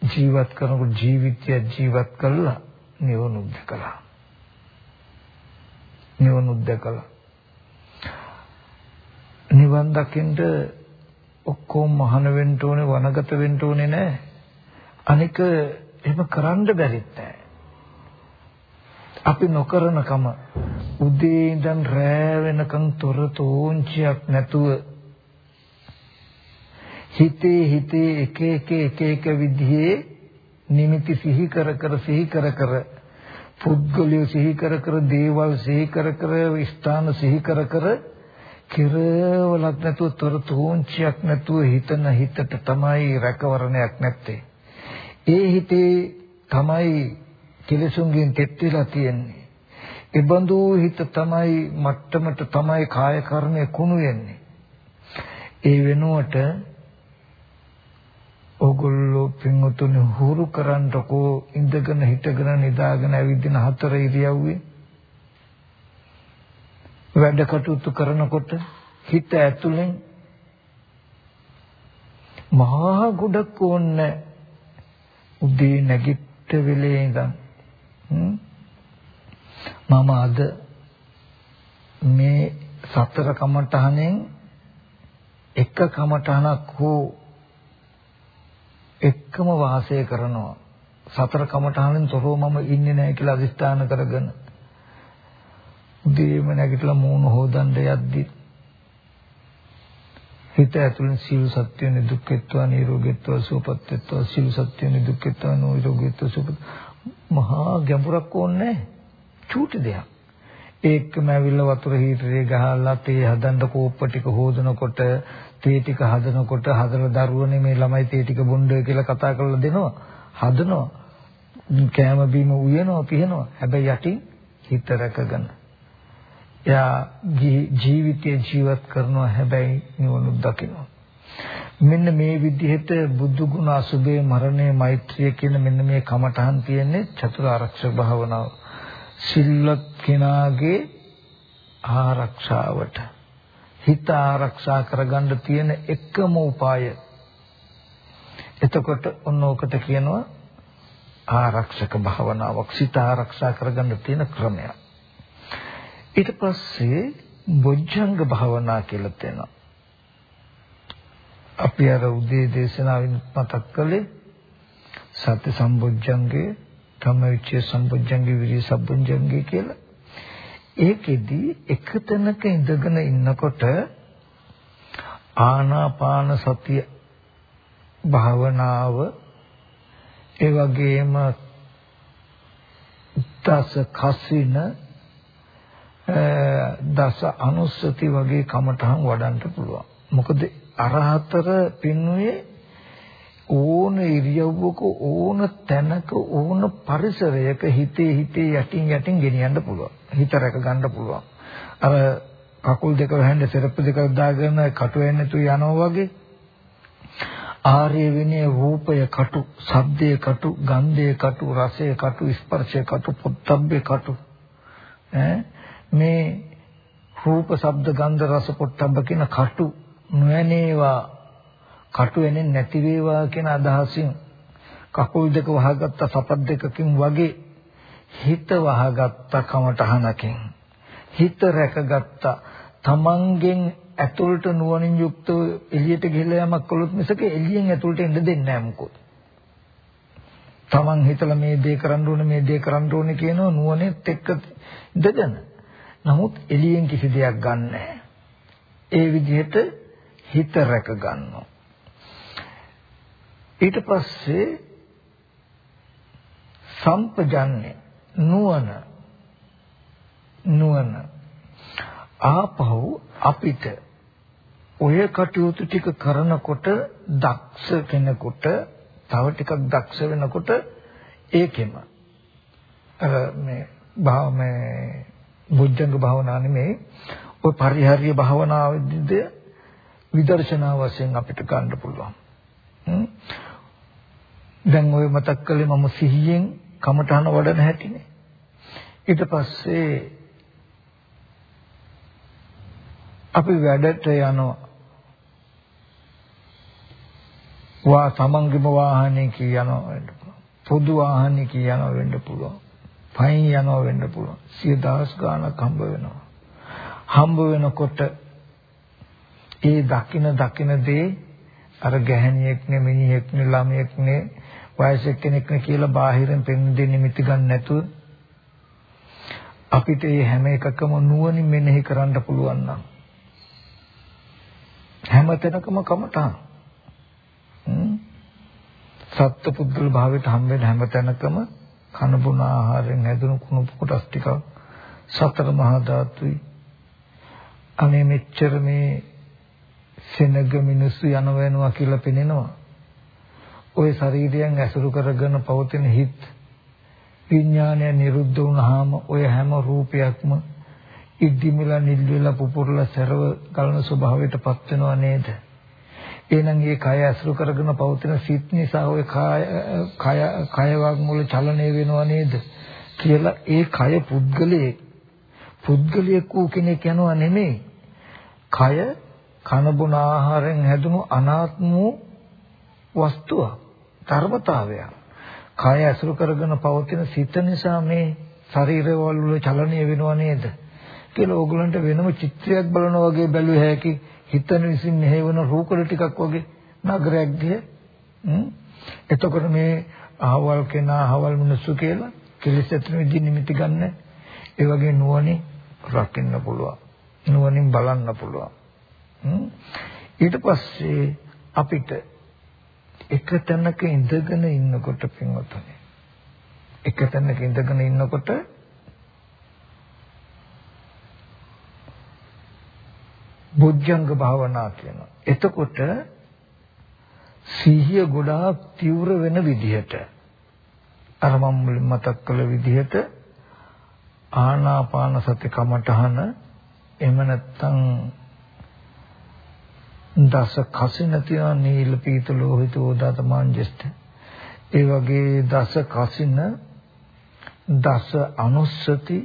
ජීවත් කරනකොට ජීවිතය ජීවත් කළා නිවනුත් දැකලා. නිවනුත් දැකලා. නිවන් දකින්න ඔක්කොම මහාන වෙන්න ඕනේ වනගත වෙන්න ඕනේ නෑ. අනික එහෙම කරන්න බැරිත් නෑ. අපි නොකරන කම උදේ ඉඳන් රෑ වෙනකන් තොර තෝංචියක් නැතුව හිතේ හිතේ එක එක එක එක විදිහේ නිමිති සිහි කර කර සිහි කර කර පුද්ගලිය සිහි කර කර දේවල් සිහි කර කර ස්ථාන සිහි කර කර කෙරවලක් නැතුව තොර තෝංචියක් නැතුව හිතන හිතට තමයි රැකවරණයක් නැත්තේ ඒ හිතේ තමයි කෙලසුන්ගෙන් තෙත් වෙලා තියෙන්නේ. ඒබඳු හිත තමයි මට්ටමට තමයි කාය කර්මය කුණු වෙන්නේ. ඒ වෙනුවට ඕගොල්ලෝ පින්වතුනි හුරු කරන්නකෝ ඉඳගෙන හිටගෙන නිදාගෙන ඇවිදින හතර ඉරියව්වේ වැඩ කටයුතු කරනකොට හිත ඇතුලෙන් මහා ගොඩක් ඕනේ උදේ නැගිට වෙලේ ඉඳන් මම අද මේ සතර කමඨහනෙන් එක කමඨහනක් හෝ එක්කම වාසය කරනවා. සතර කමඨහනෙන් තොරව මම ඉන්නේ නැහැ කියලා අදිස්ථාන කරගෙන උදේම නැගිටලා මූණ හොදන්න යද්දි හිත ඇතුළෙන් සීල සත්‍ය නිදුක්කත්වා නිරෝගීත්වා සුවපත්ත්වා සීල සත්‍ය නිදුක්කත්වා නිරෝගීත්වා සුවපත් මහා ගැඹුරක් ඕනේ චූටි දෙයක්. ඒකම ඇවිල්ලා වතුර හීටරේ ගහලා තේ හදන්න කෝප්ප ටික හොදනකොට තේ ටික හදනකොට හදලා දරුවනේ මේ ළමයි තේ ටික බොන්න කියලා කතා කරලා දෙනවා. හදනවා. කෑම බීම උයනවා පිහනවා. හැබැයි යටින් හිත රැකගෙන. එයා ජීවිතය ජීවත් කරනවා හැබැයි නිවනුත් දකිනවා. මෙන්න මේ විදිහට බුදු ගුණ අසුබේ මරණය මෛත්‍රිය කියන මෙන්න මේ කමඨහන් තියෙන්නේ චතුරාර්යක්ෂ භාවනාව. සිල්වත් කෙනාගේ ආරක්ෂාවට හිත ආරක්ෂා කරගන්න තියෙන එකම උපාය. එතකොට ඔන්නෝකට කියනවා ආරක්ෂක භාවනාවක් සිත ආරක්ෂා කරගන්න තියෙන ක්‍රමයක්. ඊට පස්සේ බොජ්ජංග භාවනා කියලා තියෙනවා. අපි අර උදේ දේශනාවෙන් මතක් කළේ සත්‍ය සම්බොජ්ජංගේ ධම්මවිචේ සම්බොජ්ජංගේ විරිය සම්බොජ්ජංගේ කියලා. ඒකෙදි එක තැනක ඉඳගෙන ඉන්නකොට ආනාපාන සතිය භාවනාව ඒ වගේම දස කසින දස අනුස්සති වගේ කමඨහන් වඩන්න පුළුවන්. මොකද අරහතර පින්නුවේ ඕන ඉරියව්වක ඕන තැනක ඕන පරිසරයක හිතේ හිතේ යටින් යටින් ගෙනියන්න පුළුවන්. හිත රැක ගන්න පුළුවන්. අර කකුල් දෙක වහන්න සෙරප්පු දෙක දාගෙන කටු වෙන්නේ තු යනවා වගේ ආර්ය විනය රූපය කටු, ශබ්දය කටු, ගන්ධය කටු, රසය කටු, ස්පර්ශය කටු, පොට්ටබ්බේ කටු. ඈ මේ රූප, ශබ්ද, ගන්ධ, රස, පොට්ටබ්බ කියන කටු නොයනේවා කටු වෙන්නේ නැති වේවා කියන අදහසින් කකුල් දෙක වහගත්ත සපත් දෙකකින් වගේ හිත වහගත්ත කමටහනකින් හිත රැකගත්ත තමන්ගෙන් ඇතුළට නුවණින් යුක්තව එළියට ගිහලා යමක් කළොත් මිසක එළියෙන් ඇතුළට එන්න දෙන්නේ නැහැ මොකද තමන් හිතලා මේ දේ කරන්න ඕනේ මේ දේ කරන්න ඕනේ කියනවා නුවණෙත් එක්ක ඉඳගෙන නමුත් එළියෙන් කිසි දෙයක් ගන්නෑ. ඒ විදිහට හිත රැක ගන්නවා. ඊට පස්සේ සම්පජන්‍ය නුවණ. නුවණ. ආපහු අපිට ඔය කටයුතු ටික කරනකොට දක්ෂ කෙනෙකුට තව ටිකක් දක්ෂ වෙනකොට ඒකෙම. අර මේ භාව මේ බුද්ධංග භාවනා නෙමෙයි ඔය පරිහාරිය භාවනාවේදී විදර්ශනා වශයෙන් අපිට ගන්න පුළුවන්. දැන් ඔය මතක් කළේ මම සිහියෙන් කමඨහන වඩන හැටිනේ. ඊට පස්සේ අපි වැඩට යනවා. වා තමන්ගේම වාහනේ කී යනවා වෙන්න පුළුවන්. පොදු වාහනේ කී යනවා වෙන්න පුළුවන්. පයින් යනවා වෙන්න පුළුවන්. සිය දහස් ගාණක් හම්බ වෙනවා. හම්බ වෙනකොට ඒ දකින දකින දේ අර ගැහණියෙක් නේ මිනිහෙක් නේ ළමයෙක් නේ වයසක කෙනෙක් නේ කියලා බාහිරින් පෙන් දෙන්නේ මිති ගන්න නැතුව අපිට මේ හැම එකකම නුවණින් මෙනෙහි කරන්න පුළුවන් නම් හැම තැනකම කමටහන් සත්ත්ව පුද්ගල භාවයට හම් වෙන හැම තැනකම කන බොන ආහාරයෙන් හැදුණු කුණු කොටස් ටික සතර මහා ධාතුයි. අනේ මෙච්චර මේ සෙනග මිනිස්සු යන වෙනවා කියලා පෙනෙනවා. ওই ශරීරයෙන් ඇසුරු කරගෙන පවතින හිත් විඥානය නිරුද්ධ වුණාම ඔය හැම රූපයක්ම ඉද්දිමිලා නිල්විලා පුපුරලා සරව ගලන ස්වභාවයටපත් වෙනව නේද? එහෙනම් මේ කය ඇසුරු කරගෙන පවතින සිත් නිසා ඔය කය කය කය වගමුල චලනය වෙනව නේද? කියලා ඒ කය පුද්ගලයේ පුද්ගලියෙක් වූ කෙනෙක් යනවා නෙමෙයි. කය කන බොන ආහාරයෙන් හැදුණු අනාත්ම වූ වස්තුවක්. ධර්මතාවයක්. කය ඇසුරු කරගෙන පවතින සිත නිසා මේ ශරීරවල වල චලනය වෙනව නේද කියලා ඕගලන්ට වෙනම චිත්‍රයක් බලනවා වගේ බැලුව හැකි හිතන විසින් හේවන රූකඩ ටිකක් වගේ නගරයක් දිහ එතකොට මේ අහවල් කෙනා අහවල් මිනිස්සු කියලා කෙලෙස් ඇතුළු විදිහ නිමිති ගන්න. ඒ වගේ නුවණින් රකින්න පුළුවන්. නුවණින් බලන්න පුළුවන්. ඊට පස්සේ අපිට එක තැනක ඉඳගෙන ඉන්නකොට පින්වතුනි එක තැනක ඉඳගෙන ඉන්නකොට බොජ්ජංග භාවනා කියනවා. එතකොට සිහිය ගොඩාක් තීව්‍ර වෙන විදිහට අර මම මුලින් මතක් කළ විදිහට ආනාපාන සති කමඨහන එහෙම නැත්නම් දස කසින තියෙන නීල පීත ලෝහිත ඕදාත මාංජස්ත ඒ වගේ දස කසින දස අනුස්සති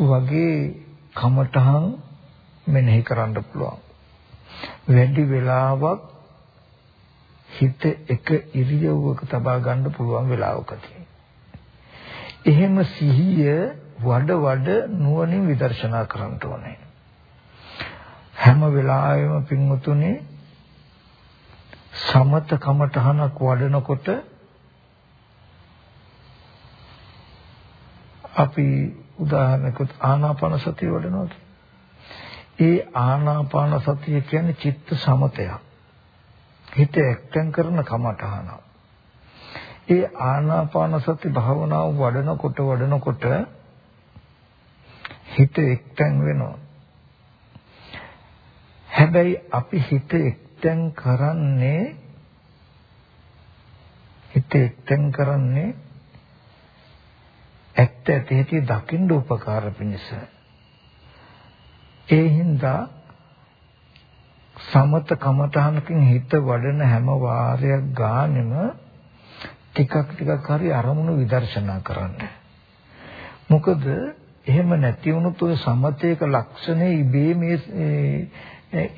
වගේ කමඨහන් මෙනෙහි කරන්න පුළුවන්. වැඩි වෙලාවක් හිත එක ඉරියව්වක තබා ගන්න පුළුවන් වෙලාවකදී. එහෙම සිහිය වඩ වඩ නුවණින් විදර්ශනා කරන්න ඕනේ. හැම වෙලාවෙම පින්වතුනි සමත කමඨහනක් වඩනකොට අපි උදාහරණයකට ආනාපාන සතිය වඩනවා. ඒ ආනාපාන සතිය කියන්නේ චිත්ත සමතයක්. හිත එක්තෙන් කරන කමඨහන. ඒ ආනාපාන සති භාවනාව වඩනකොට වඩනකොට හිත එක්තෙන් වෙනවා. හැබැයි අපි හිත එක්තෙන් කරන්නේ හිත එක්තෙන් කරන්නේ ඇත්ත ඇති ඇති දකින්න උපකාර පිණිස. ඒ හින්දා සමත කමඨහනකින් හිත වඩන හැම වාරයක් ගානෙම ටිකක් ටිකක් හරි අරමුණු විදර්ශනා කරන්න. මොකද එහෙම නැති වුණොත් ඔය සමතේක ලක්ෂණේ ඉබේ මේ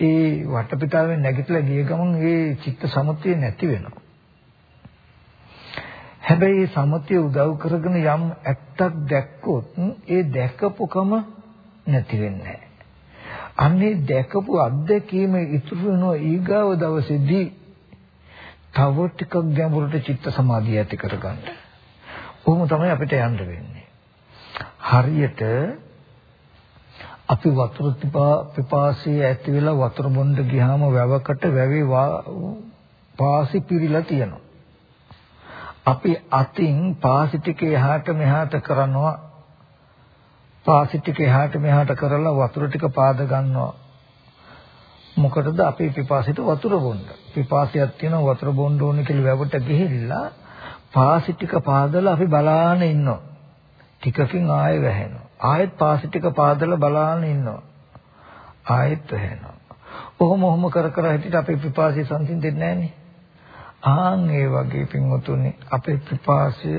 ඒ වටපිටාවෙන් නැගිටලා ගිය ගමන් ඒ චිත්ත සමතය නැති වෙනවා. හැබැයි සමතය උදව් කරගෙන යම් ඇත්තක් දැක්කොත් ඒ දැකපුකම නැති වෙන්නේ අන්නේ දැකපු අත්දැකීම ඉතුරු වෙනවා ඊගාව දවසේදී තව ටිකක් ගැඹුරට චිත්ත සමාධිය ඇති කරගන්න. කොහොම තමයි අපිට යන්න වෙන්නේ. හරියට අපි වතුර පිපාසයේ ඇති වෙලා වතුර බොන්න ගියාම වැවකට වැවේ පාසි පිරීලා තියෙනවා. අපි අතින් පාසි ටික එහාට මෙහාට කරනවා. පාසි ටික එහාට මෙහාට කරලා වතුර ටික පාද ගන්නවා. මොකටද අපි පිපාසිත වතුර බොන්න. පිපාසියක් තියෙනවා වතුර බොන්න ඕනේ කියලා වැවට ගිහිල්ලා පාසි ටික පාදලා අපි බලාගෙන ඉන්නවා. ටිකකින් ආයෙ වැහෙනවා. ආයෙත් පාසි ටික පාදලා බලාගෙන ඉන්නවා. ආයෙත් වැහෙනවා. ඔහොම ඔහොම කර කර හිටිට අපේ පිපාසය සංසිඳෙන්නේ නැහනේ. ආන් ඒ වගේ පින්වතුනි අපේ පිපාසය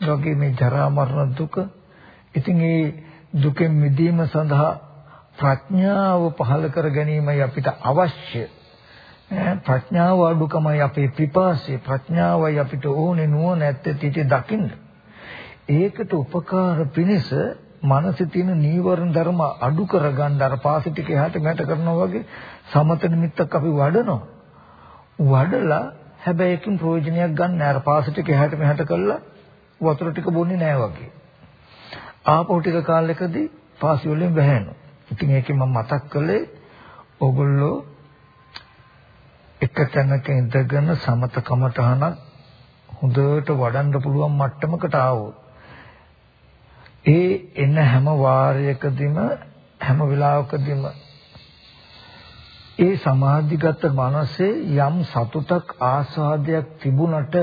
වගේ මේ ජරා මරණ දුක ඉතින් ඒ දුකෙන් මිදීම සඳහා ප්‍රඥාව පහළ කර ගැනීමයි අපිට අවශ්‍ය. ප්‍රඥාව අඩුකමයි අපේ පිපාසය. ප්‍රඥාවයි අපිට ඕනේ නුවණ ඇත්තේ තිටි දකින්න. ඒකට උපකාර පිණිස මනසේ තියෙන නීවරණ ධර්ම අඩු කරගන්න අර පාසි ටික එහාට මෙහාට කරනවා වගේ සමත නිමිත්තක් අපි වඩනවා. වඩලා හැබැයි එකකින් ප්‍රයෝජනයක් ගන්න අර පාසි ටික එහාට මෙහාට කළා වතුර ටික බොන්නේ නැහැ වගේ. ආපහු ටික කාලෙකදී පාසි වලින් වැහෙනවා. ඉතින් ඒකෙන් මම මතක් කළේ ඕගොල්ලෝ එක තැනක ඉඳගෙන සමත කමටහනක් හොඳට වඩන්න පුළුවන් මට්ටමකට ආවොත් ඒ එන හැම වාරයකදීම හැම වෙලාවකදීම ඒ සමාධිගත මනසේ යම් සතුටක් ආස්වාදයක් තිබුණට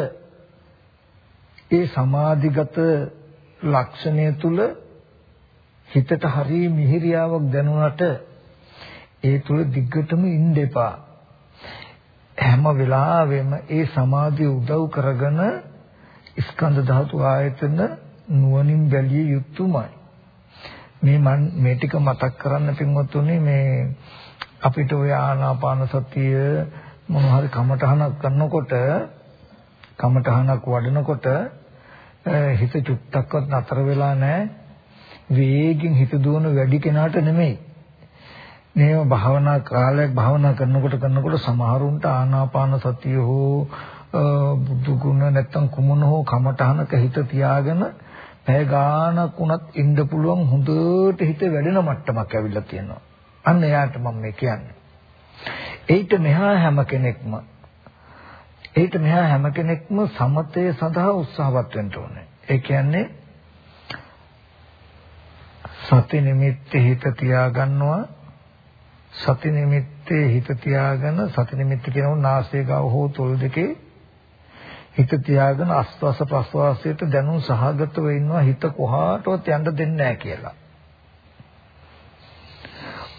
ඒ සමාධිගත ලක්ෂණය තුල හිතට හරි මිහිරියාවක් දැනුණට ඒ තුල දිග්ගටම ඉන්න එපා හැම වෙලාවෙම ඒ සමාධිය උදව් කරගෙන ස්කන්ධ ධාතු ආයතන නුවණින් බැලිය යුතුමයි. මේ මන් මේ ටික මතක් කරන්න පින්වත්තුනි මේ අපිට ඔය ආනාපාන සතිය මොන හරි කමටහනක් කරනකොට කමටහනක් වඩනකොට හිත චුට්ටක්වත් නතර වෙලා නැහැ. වේගෙන් හිත දුවන වැඩි කෙනාට නෙමෙයි. මේව භාවනා කාලයක් භාවනා කරනකොට කරනකොට සමහරුන්ට ආනාපාන සතිය හෝ බුදු ගුණ නැත්තම් කුමන හෝ කමටහනක හිත තියාගෙන පැය ගාණක් වුණත් ඉන්න පුළුවන් හොඳට හිත වැඩෙන මට්ටමක් ඇවිල්ලා තියෙනවා. අන්න එයාට මම මේ කියන්නේ. ඒිට මෙහා හැම කෙනෙක්ම ඒිට මෙහා හැම කෙනෙක්ම සමතය සඳහා උත්සාහවත් වෙන්න ඕනේ. ඒ කියන්නේ සති නිමිත්තේ හිත තියාගන්නවා සති නිමිත්තේ හිත තියාගෙන සති නිමිත්ත කියනෝ නාසය ගාව හෝ තොල් දෙකේ හිත තියාගෙන ආස්වාස ප්‍රස්වාසයට දැනුම් සහගතව ඉන්නවා හිත කොහාටවත් යන්න දෙන්නේ නැහැ කියලා.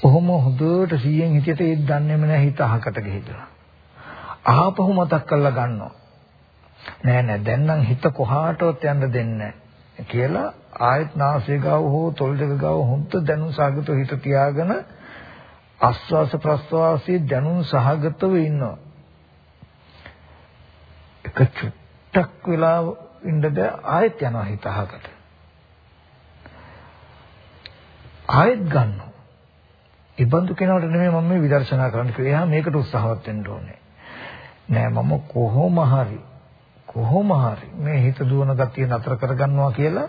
ඔහොම හොඳට සියෙන් හිතට ඒ දන්නේම නැහැ හිත අහකට ගිහිදලා. ආපහු මතක් කරලා ගන්නවා. නෑ නෑ දැන් නම් හිත කොහාටවත් යන්න දෙන්නේ කියලා ආයත් නාසය ගාව හෝ තොල් දෙක ගාව හොඳ දැනුම් සහගතව හිත තියාගෙන ආස්වාස ප්‍රස්වාසයේ දැනුම් සහගතව ඉන්නවා. එක චුට්ටක් වෙලා ඉන්නද ආයෙත් යනවා හිත අහකට. ආයෙත් ගන්නවා. ඒ බඳු කෙනාට නෙමෙයි මම මේ විදර්ශනා කරන්න කිව්වේ. එයා මේකට උත්සාහවත් වෙන්න ඕනේ. නෑ මම කොහොම හරි කොහොම හරි මේ හිත දුවන ගතිය නතර කරගන්නවා කියලා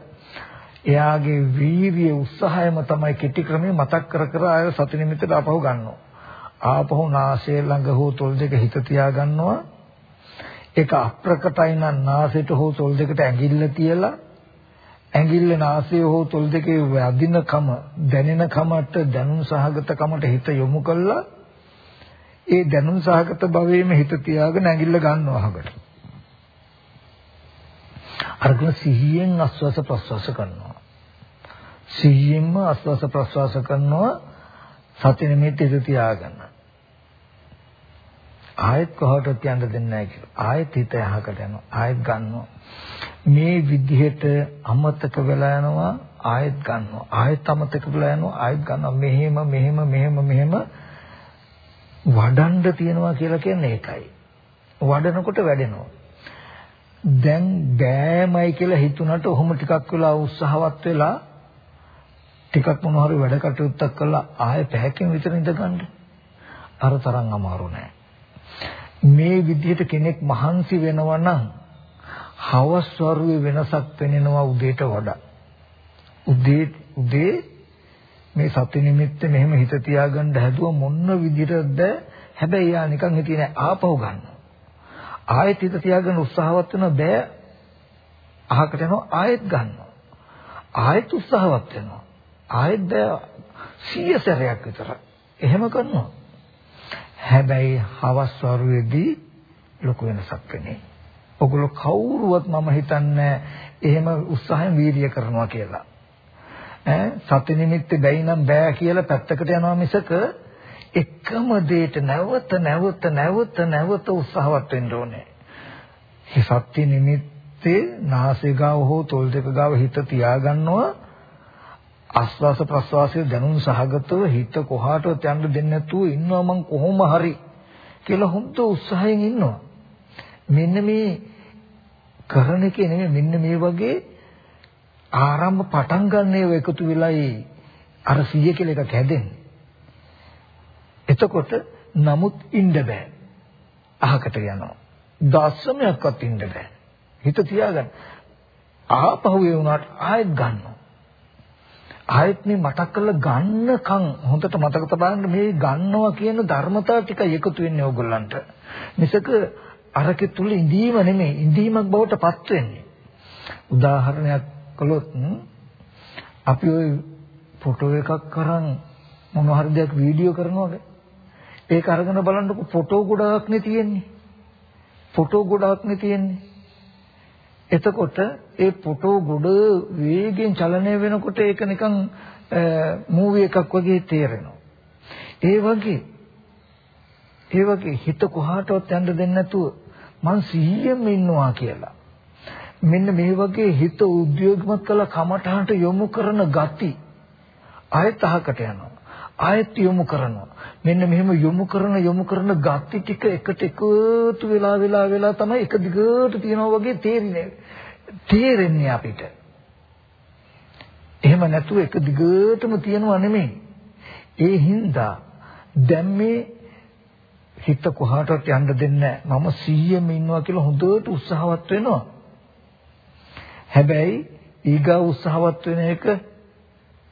එයාගේ වීරිය උත්සාහයම තමයි කෙටි ක්‍රමේ මතක් කර කර ආය සති නිමිත්තට ආපහු ගන්නවා. ආපහු නාසය ළඟ හෝ තොල් දෙක හිත තියා ගන්නවා. ඒක අප්‍රකටයි නම් නාසයට හෝ තොල් දෙකට ඇඟිල්ල තියලා ඇඟිල්ල නාසය හෝ තොල් දෙකේ වදින කම දැනෙන කමට දැනුම් සහගත කමට හිත යොමු කළා ඒ දැනුම් සහගත භවයේම හිත තියාගෙන ඇඟිල්ල ගන්නවා අහකට අරගෙන සිහියෙන් ආස්වාස ප්‍රස්වාස කරනවා සිහියෙන්ම ආස්වාස ප්‍රස්වාස කරනවා සති නිමිති හිත තියාගන්න ආයෙත් කොහොටත් යන්න දෙන්නේ නැහැ කියලා. ආයෙත් හිත යහකට යනවා. ආයෙත් ගන්නවා. මේ විදිහට අමතක වෙලා යනවා ආයෙත් ගන්නවා. ආයෙත් අමතක වෙලා යනවා ආයෙත් ගන්නවා. මෙහෙම මෙහෙම මෙහෙම මෙහෙම වඩන්න තියනවා කියලා කියන්නේ ඒකයි. වඩනකොට වැඩෙනවා. දැන් බෑමයි කියලා හිතුණට ඔහොම ටිකක් වෙලා උත්සාහවත් වෙලා ටිකක් මොන හරි වැඩ කටයුත්තක් කළා ආයෙ පැහැකින් විතර ඉඳගන්න. අර තරම් අමාරු නෑ. මේ විදිහට කෙනෙක් මහන්සි වෙනවා නම් හවස් වරුවේ වෙනසක් පෙනෙනවා උදේට වඩා. උදේ උදේ මේ සති නිමිත්ත මෙහෙම හිත තියාගන්න හැදුව මොන විදිහටද හැබැයි යා නිකන් හිතියේ නෑ ආපහු ගන්න. ආයෙත් හිත තියාගන්න උත්සාහවත් වෙන බෑ අහකට යනවා ආයෙත් ගන්නවා. ආයෙත් උත්සාහවත් වෙනවා. ආයෙත් බෑ 100 සැරයක් විතර. එහෙම කරනවා. හැබැයි හවස් වරුවේදී ලොකු වෙනසක් වෙන්නේ. ඔගොල්ලෝ කවුරුවත් මම හිතන්නේ එහෙම උත්සාහයෙන් වීර්ය කරනවා කියලා. ඈ සති නිමිත්ත බැයි නම් බෑ කියලා පැත්තකට යනවා මිසක එකම දෙයට නැවත නැවත නැවත නැවත උත්සාහවත් වෙන්න ඕනේ. සත්‍ය නිමිත්තේ නාසය ගාව හෝ තොල් දෙක ගාව හිත තියාගන්නවා ආස්වාස ප්‍රස්වාසයේ දැනුම් සහගතව හිත කොහාටවත් යන්න දෙන්නේ නැතුව ඉන්නවා මං කොහොම හරි කියලා හොඳ උත්සාහයෙන් ඉන්නවා. මෙන්න මේ කරන එකේ නෙමෙයි මෙන්න මේ වගේ ආරම්භ පටන් ගන්න ඒවා එකතු වෙලායි අර 100 කියලා එකක් හැදෙන්නේ. එතකොට නමුත් ඉන්න බෑ. අහකට යනවා. දශමයක්වත් ඉන්න බෑ. හිත තියාගන්න. ආපහු ඒ වුණාට ආයෙත් ගන්නවා. ආයෙත් මේ මතක් කරලා ගන්නකම් හොඳට මතක තබාගන්න මේ ගන්නවා කියන ධර්මතාව ටික එකතු වෙන්නේ ඕගොල්ලන්ට. මිසක අරකේ තුල ඉඳීම නෙමෙයි ඉඳීමක් බවට පත් වෙන්නේ. උදාහරණයක් කළොත් අපි ওই ෆොටෝ එකක් කරන් මොන හරි දෙයක් වීඩියෝ කරනවාද? ඒක අරගෙන බලන්නකො ෆොටෝ ගොඩාක් නේ තියෙන්නේ. ෆොටෝ ගොඩාක් නේ තියෙන්නේ. එතකොට ඒ ෆොටෝ ගොඩ වේගෙන් චලනය වෙනකොට ඒක නිකන් මූවි එකක් වගේ තේරෙනවා. ඒ වගේ ඒ වගේ හිත කොහාටවත් යන්න දෙන්නේ නැතුව මං සිහියෙම ඉන්නවා කියලා. මෙන්න මේ වගේ හිත උද්‍යෝගමත් කළ කමඨහට යොමු කරන gati ආයත අහකට යනවා. ආයත යොමු කරනවා. මෙන්න මෙහෙම යොමු කරන යොමු කරන gati ටික එකට එකතු වෙලා වෙලා වෙලා තමයි එක දිගට තියනවා වගේ තේරෙන්නේ. තේරෙන්නේ අපිට. එහෙම නැතුව එක දිගටම තියනවා නෙමෙයි. ඒ හින්දා දැන් මේ හිත කොහාටවත් යන්න දෙන්නේ මම 100ෙම ඉන්නවා කියලා හොඳට උත්සාහවත් වෙනවා. හැබැයි ඊගා උත්සාහවත් වෙන එක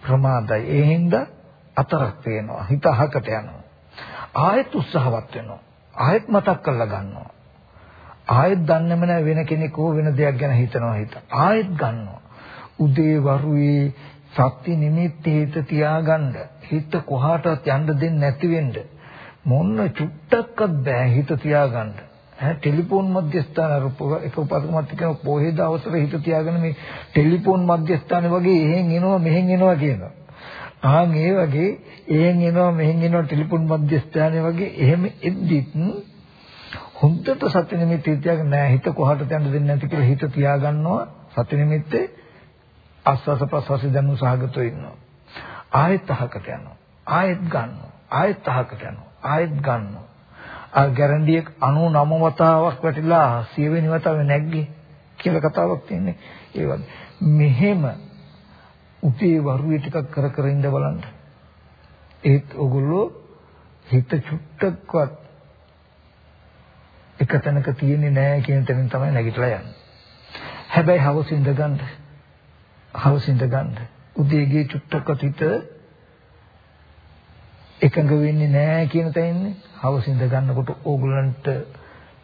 ප්‍රමාදයි. ඒ හින්දා අතරක් වෙනවා. හිත අහකට යනවා. ආයෙත් උත්සාහවත් වෙනවා. ආයෙත් මතක් කරලා ගන්නවා. ආයෙත් දන්නේම නැහැ වෙන කෙනෙක් හෝ වෙන දෙයක් ගැන හිතනවා හිත. ආයෙත් ගන්නවා. උදේ වරුවේ සත්‍ය නිමිති හිත තියාගන්න. හිත කොහාටවත් යන්න දෙන්නේ නැති වෙන්න. මොන්න චුට්ටක්වත් බෑ හිත තියාගන්න. ඈ ටෙලිෆෝන් මධ්‍යස්ථාන එක උපතකමත් කියන පොහේ දවසට හිත තියාගෙන මේ ටෙලිෆෝන් මධ්‍යස්ථාන වගේ එහෙන් එනවා මෙහෙන් එනවා කියනවා. ආන් ඒ වගේ එහෙන් එනවා මෙහෙන් එනවා ටෙලිෆෝන් මධ්‍යස්ථානය වගේ එහෙම එද්දිත් හොඳට සත්‍ය නිමිති තියාගෙන නෑ හිත කොහාටද යන්න දෙන්නේ නැති කියලා හිත තියාගන්නවා සත්‍ය නිමිත්තේ ආස්වාස ප්‍රසවාස දැනු සහගතව ඉන්නවා. ආයෙත් අහකට යනවා. ආයෙත් ගන්නවා. ආයෙත් අහකට යනවා. ආයෙත් ගන්නවා. ආ ගැරන්ඩිය 99 වතාවක් වැටිලා 100 වෙනි වතාවේ නැග්ගේ කියලා කතාවක් තියෙන්නේ. ඒ වගේ. මෙහෙම උපේ වරුවේ ටිකක් කර කර ඉඳ බලන්න. ඒත් ඔගොල්ලෝ හිත චුට්ටක්වත් එක තැනක තියෙන්නේ නැහැ කියන තැනින් තමයි නැගිටලා යන්නේ. හැබැයි හවස ඉඳ ගන්න. හවස ඉඳ ගන්න. උදේගේ චුට්ටක්වත් හිත එකඟ වෙන්නේ නැහැ කියන තැනින් හවස ඉඳ ගන්නකොට ඕගොල්ලන්ට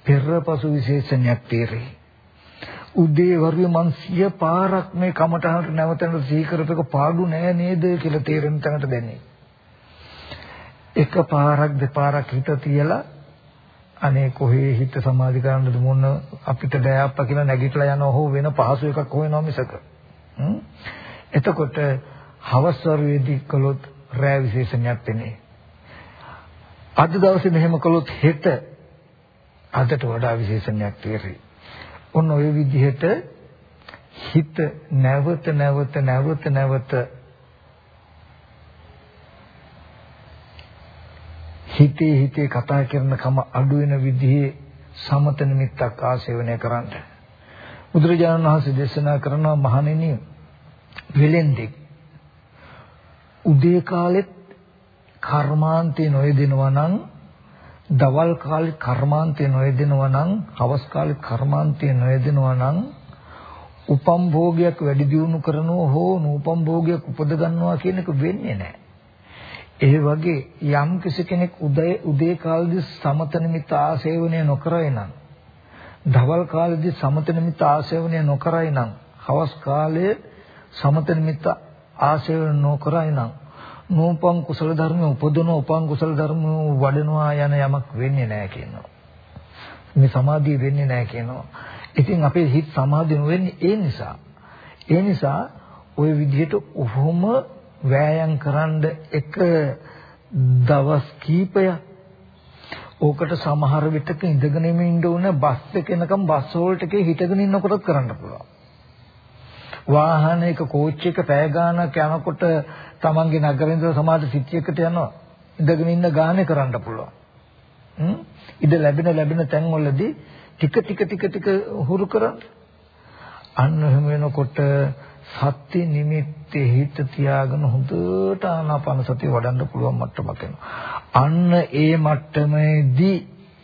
පෙරපසු විශේෂණයක් තේරෙයි. උදේ වරුවේ මං සිය පාරක් මේ කමටහනට නැවත නැවත සිහි කරපේක පාඩු නෑ නේද කියලා තේරෙන තැනට දැනේ. එක පාරක් දෙපාරක් හිත තියලා අනේ කොහේ හිත සමාධි කරන්නද මොන අපිට බෑ අප්පා කියලා නැගිටලා යනවා හෝ වෙන පහසු එකක් හොයනවා මිසක. එතකොට හවස් වරුවේදී කළොත් රෑ විශේෂණයක් වෙන්නේ. අද දවසේ මෙහෙම කළොත් හෙට අදට වඩා විශේෂණයක් තියෙරි. ඔන්න ඔය විදිහට හිත නැවත නැවත නැවත නැවත හිතේ හිතේ කතා කරන කම අඩු වෙන විදිහේ සමත නිමිත්තක් ආශේවනය කරන්න. බුදුරජාණන් වහන්සේ දේශනා කරනවා මහණෙනි වෙලෙන්දෙක් උදේ කාලෙත් කර්මාන්තේ නොයෙදෙනවා නම් දවල් කාලේ කර්මාන්තේ නොයෙදෙනවා නම් හවස් කාලේ කර්මාන්තේ නොයෙදෙනවා නම් උපම් භෝගයක් වැඩි දියුණු කරනවා හෝ නූපම් භෝගයක් උපද ගන්නවා කියන එක වෙන්නේ නැහැ. ඒ වගේ යම් කෙනෙක් උදේ උදේ කාලේදී සමත නිමිත්ත ආසේවනය නොකරයි නම් දවල් කාලේදී සමත නිමිත්ත ආසේවනය නොකරයි නම් හවස් කාලයේ සමත නිමිත්ත ආසේවනය නොකරයි නම් නූපං කුසල ධර්ම උපදවන උපං කුසල ධර්ම වඩනවා යන යමක් වෙන්නේ නැහැ කියනවා. මේ සමාධිය වෙන්නේ නැහැ කියනවා. ඉතින් අපේ හිත සමාධිය නොවෙන්නේ ඒ නිසා. ඒ නිසා ওই විදිහට උහුම වෑයම් කරන්න එක දවස් කීපයක් ඕකට සමහර විටක ඉඳගෙන ඉන්න ඕන බස් එක එනකම් බස් හෝල්ට් එකේ හිටගෙන ඉන්නකොටත් කරන්න පුළුවන්. වාහනයක කෝච් එක පැය ගාණක් යනකොට තමන්ගේ නගරේ ඉඳලා සමාජ සිටියකට යනවා. ඉඳගෙන ඉන්න ගානේ කරන්න පුළුවන්. හ්ම්? ඉඳ ලැබෙන ලැබෙන තැන්වලදී ටික ටික ටික ටික හුරු කරන්න. අන්න එහෙම වෙනකොට සත්‍ය නිමිත්තේ හිත තියාගෙන හොඳට ආනාපාන සතිය වඩන්න පුළුවන් මට්ටමක් එනවා. අන්න ඒ මට්ටමේදී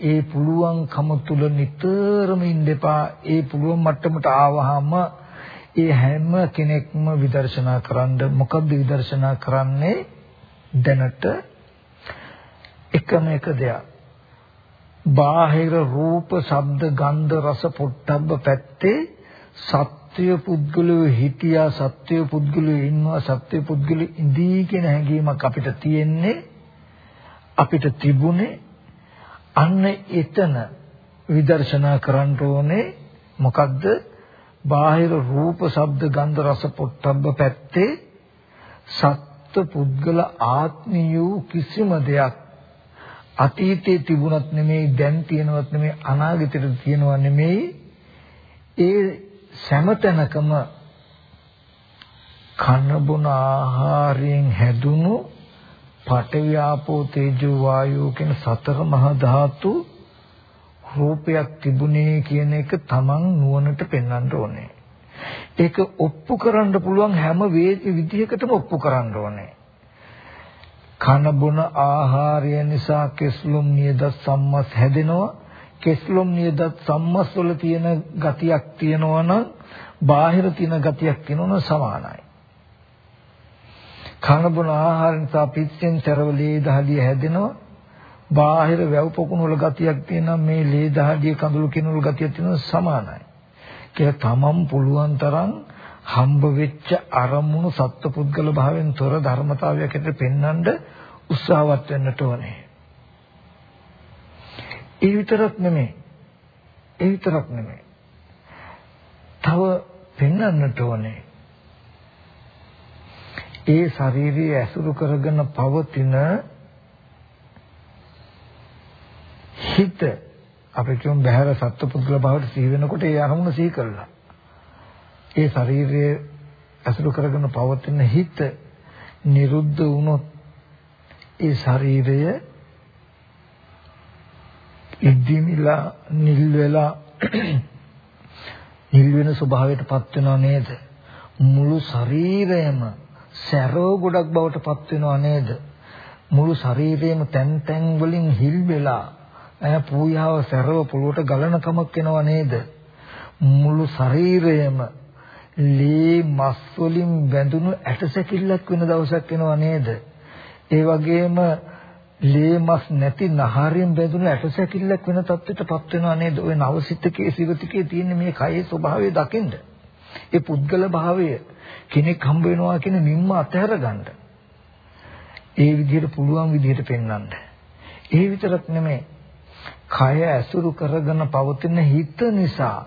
ඒ පුළුවන්කම තුල නිතරම ඉඳපා ඒ පුළුවන් මට්ටමට ආවහම ඒ හැම කෙනෙක්ම විදර්ශනා කරන්න මොකද්ද විදර්ශනා කරන්නේ? දැනට එකම එක දෙයක්. බාහිර රූප ශබ්ද ගන්ධ රස පොට්ටබ්බ පැත්තේ සත්‍ය පුද්ගලයෝ හිටියා සත්‍ය පුද්ගලයෝ ඉන්නවා සත්‍ය පුද්ගලයෝ ඉඳී කියන හැඟීමක් අපිට තියෙන්නේ අපිට තිබුණේ අන්න එතන විදර්ශනා කරන්න ඕනේ මොකද්ද? බාහිර රූප ශබ්ද ගන්ධ රස පොට්ටබ්බ පැත්තේ සත්ත්ව පුද්ගල ආත්මියු කිසිම දෙයක් අතීතයේ තිබුණත් නෙමෙයි දැන් තියෙනවත් නෙමෙයි අනාගතයට තියෙනව නෙමෙයි. ඒ සෑමතැනකම කන බොන ආහාරයෙන් හැදුණු පඨවි ආපෝ තේජෝ වායෝ කියන සතර මහා ධාතු රූපයක් තිබුණේ කියන එක තමන් නුවණට පෙන්වන්න ඕනේ. ඒක ඔප්පු කරන්න පුළුවන් හැම විදිහකටම ඔප්පු කරන්න ඕනේ. කන බොන ආහාරය නිසා කෙස්ලොම් නියද සම්මස් හැදෙනවා. කෙස්ලොම් නියද සම්මස් වල තියෙන ගතියක් තියෙනවා නම් බාහිර තියෙන ගතියක් තියෙනවා සමානයි. කන බොන ආහාර නිසා පිස්සෙන් තරවලේ දහදිය හැදෙනවා. බාහිර වැව් පොකුණු වල ගතියක් තියෙනවා මේ ලේ දහඩිය කඳුළු කිනුළු ගතියක් තියෙනවා සමානයි. කියලා තමන් පුළුවන් තරම් හම්බ වෙච්ච අරමුණු සත්පුද්ගල භාවයෙන් තොර ධර්මතාවයක් ඇතුළේ පෙන්වන්න උත්සාහවත් වෙන්නට ඕනේ. ඒ විතරක් නෙමෙයි. ඒ විතරක් නෙමෙයි. තව පෙන්වන්නට ඕනේ. ඒ ශාරීරිය ඇසුරු කරගෙන පවතින හිත අපි කියමු බහැර සත්පුද්ගල භාවයට සිහි වෙනකොට ඒ අරමුණ සිහි කළා. ඒ ශරීරයේ ඇසුරු කරගෙන පවතින හිත නිරුද්ධ වුණොත් ඒ ශරීරය ඉද්දිමිලා නිල් වෙලා නිල් වෙන ස්වභාවයටපත් වෙනව නේද? මුළු ශරීරයම සැරෝ ගොඩක් බවට පත් වෙනව නේද? මුළු ශරීරයම තැන් තැන් වලින් හිල් වෙලා ඈ පූයාව සැරව පොළොවට ගලන කමක් එනව නේද? මුළු ශරීරයම ලේ මස් වලින් බැඳුණු ඇටසැකිල්ලක් වෙන දවසක් එනව නේද? ඒ වගේම ලේ මස් නැති නහරින් බැඳුණු ඇටසැකිල්ලක් වෙන තත්ත්වයටපත් වෙනව නේද? ওই නවසිතකේ සිවතිකේ තියෙන මේ කයේ ස්වභාවය දකින්න. ඒ පුද්ගල භාවය කෙනෙක් හම්බ වෙනවා කියන නිම්ම අතහැර ගන්න. ඒ විදිහට පුළුවන් විදිහට පෙන්වන්න. ඒ විතරක් නෙමෙයි කය ඇසුරු කරගෙන පවතින හිත නිසා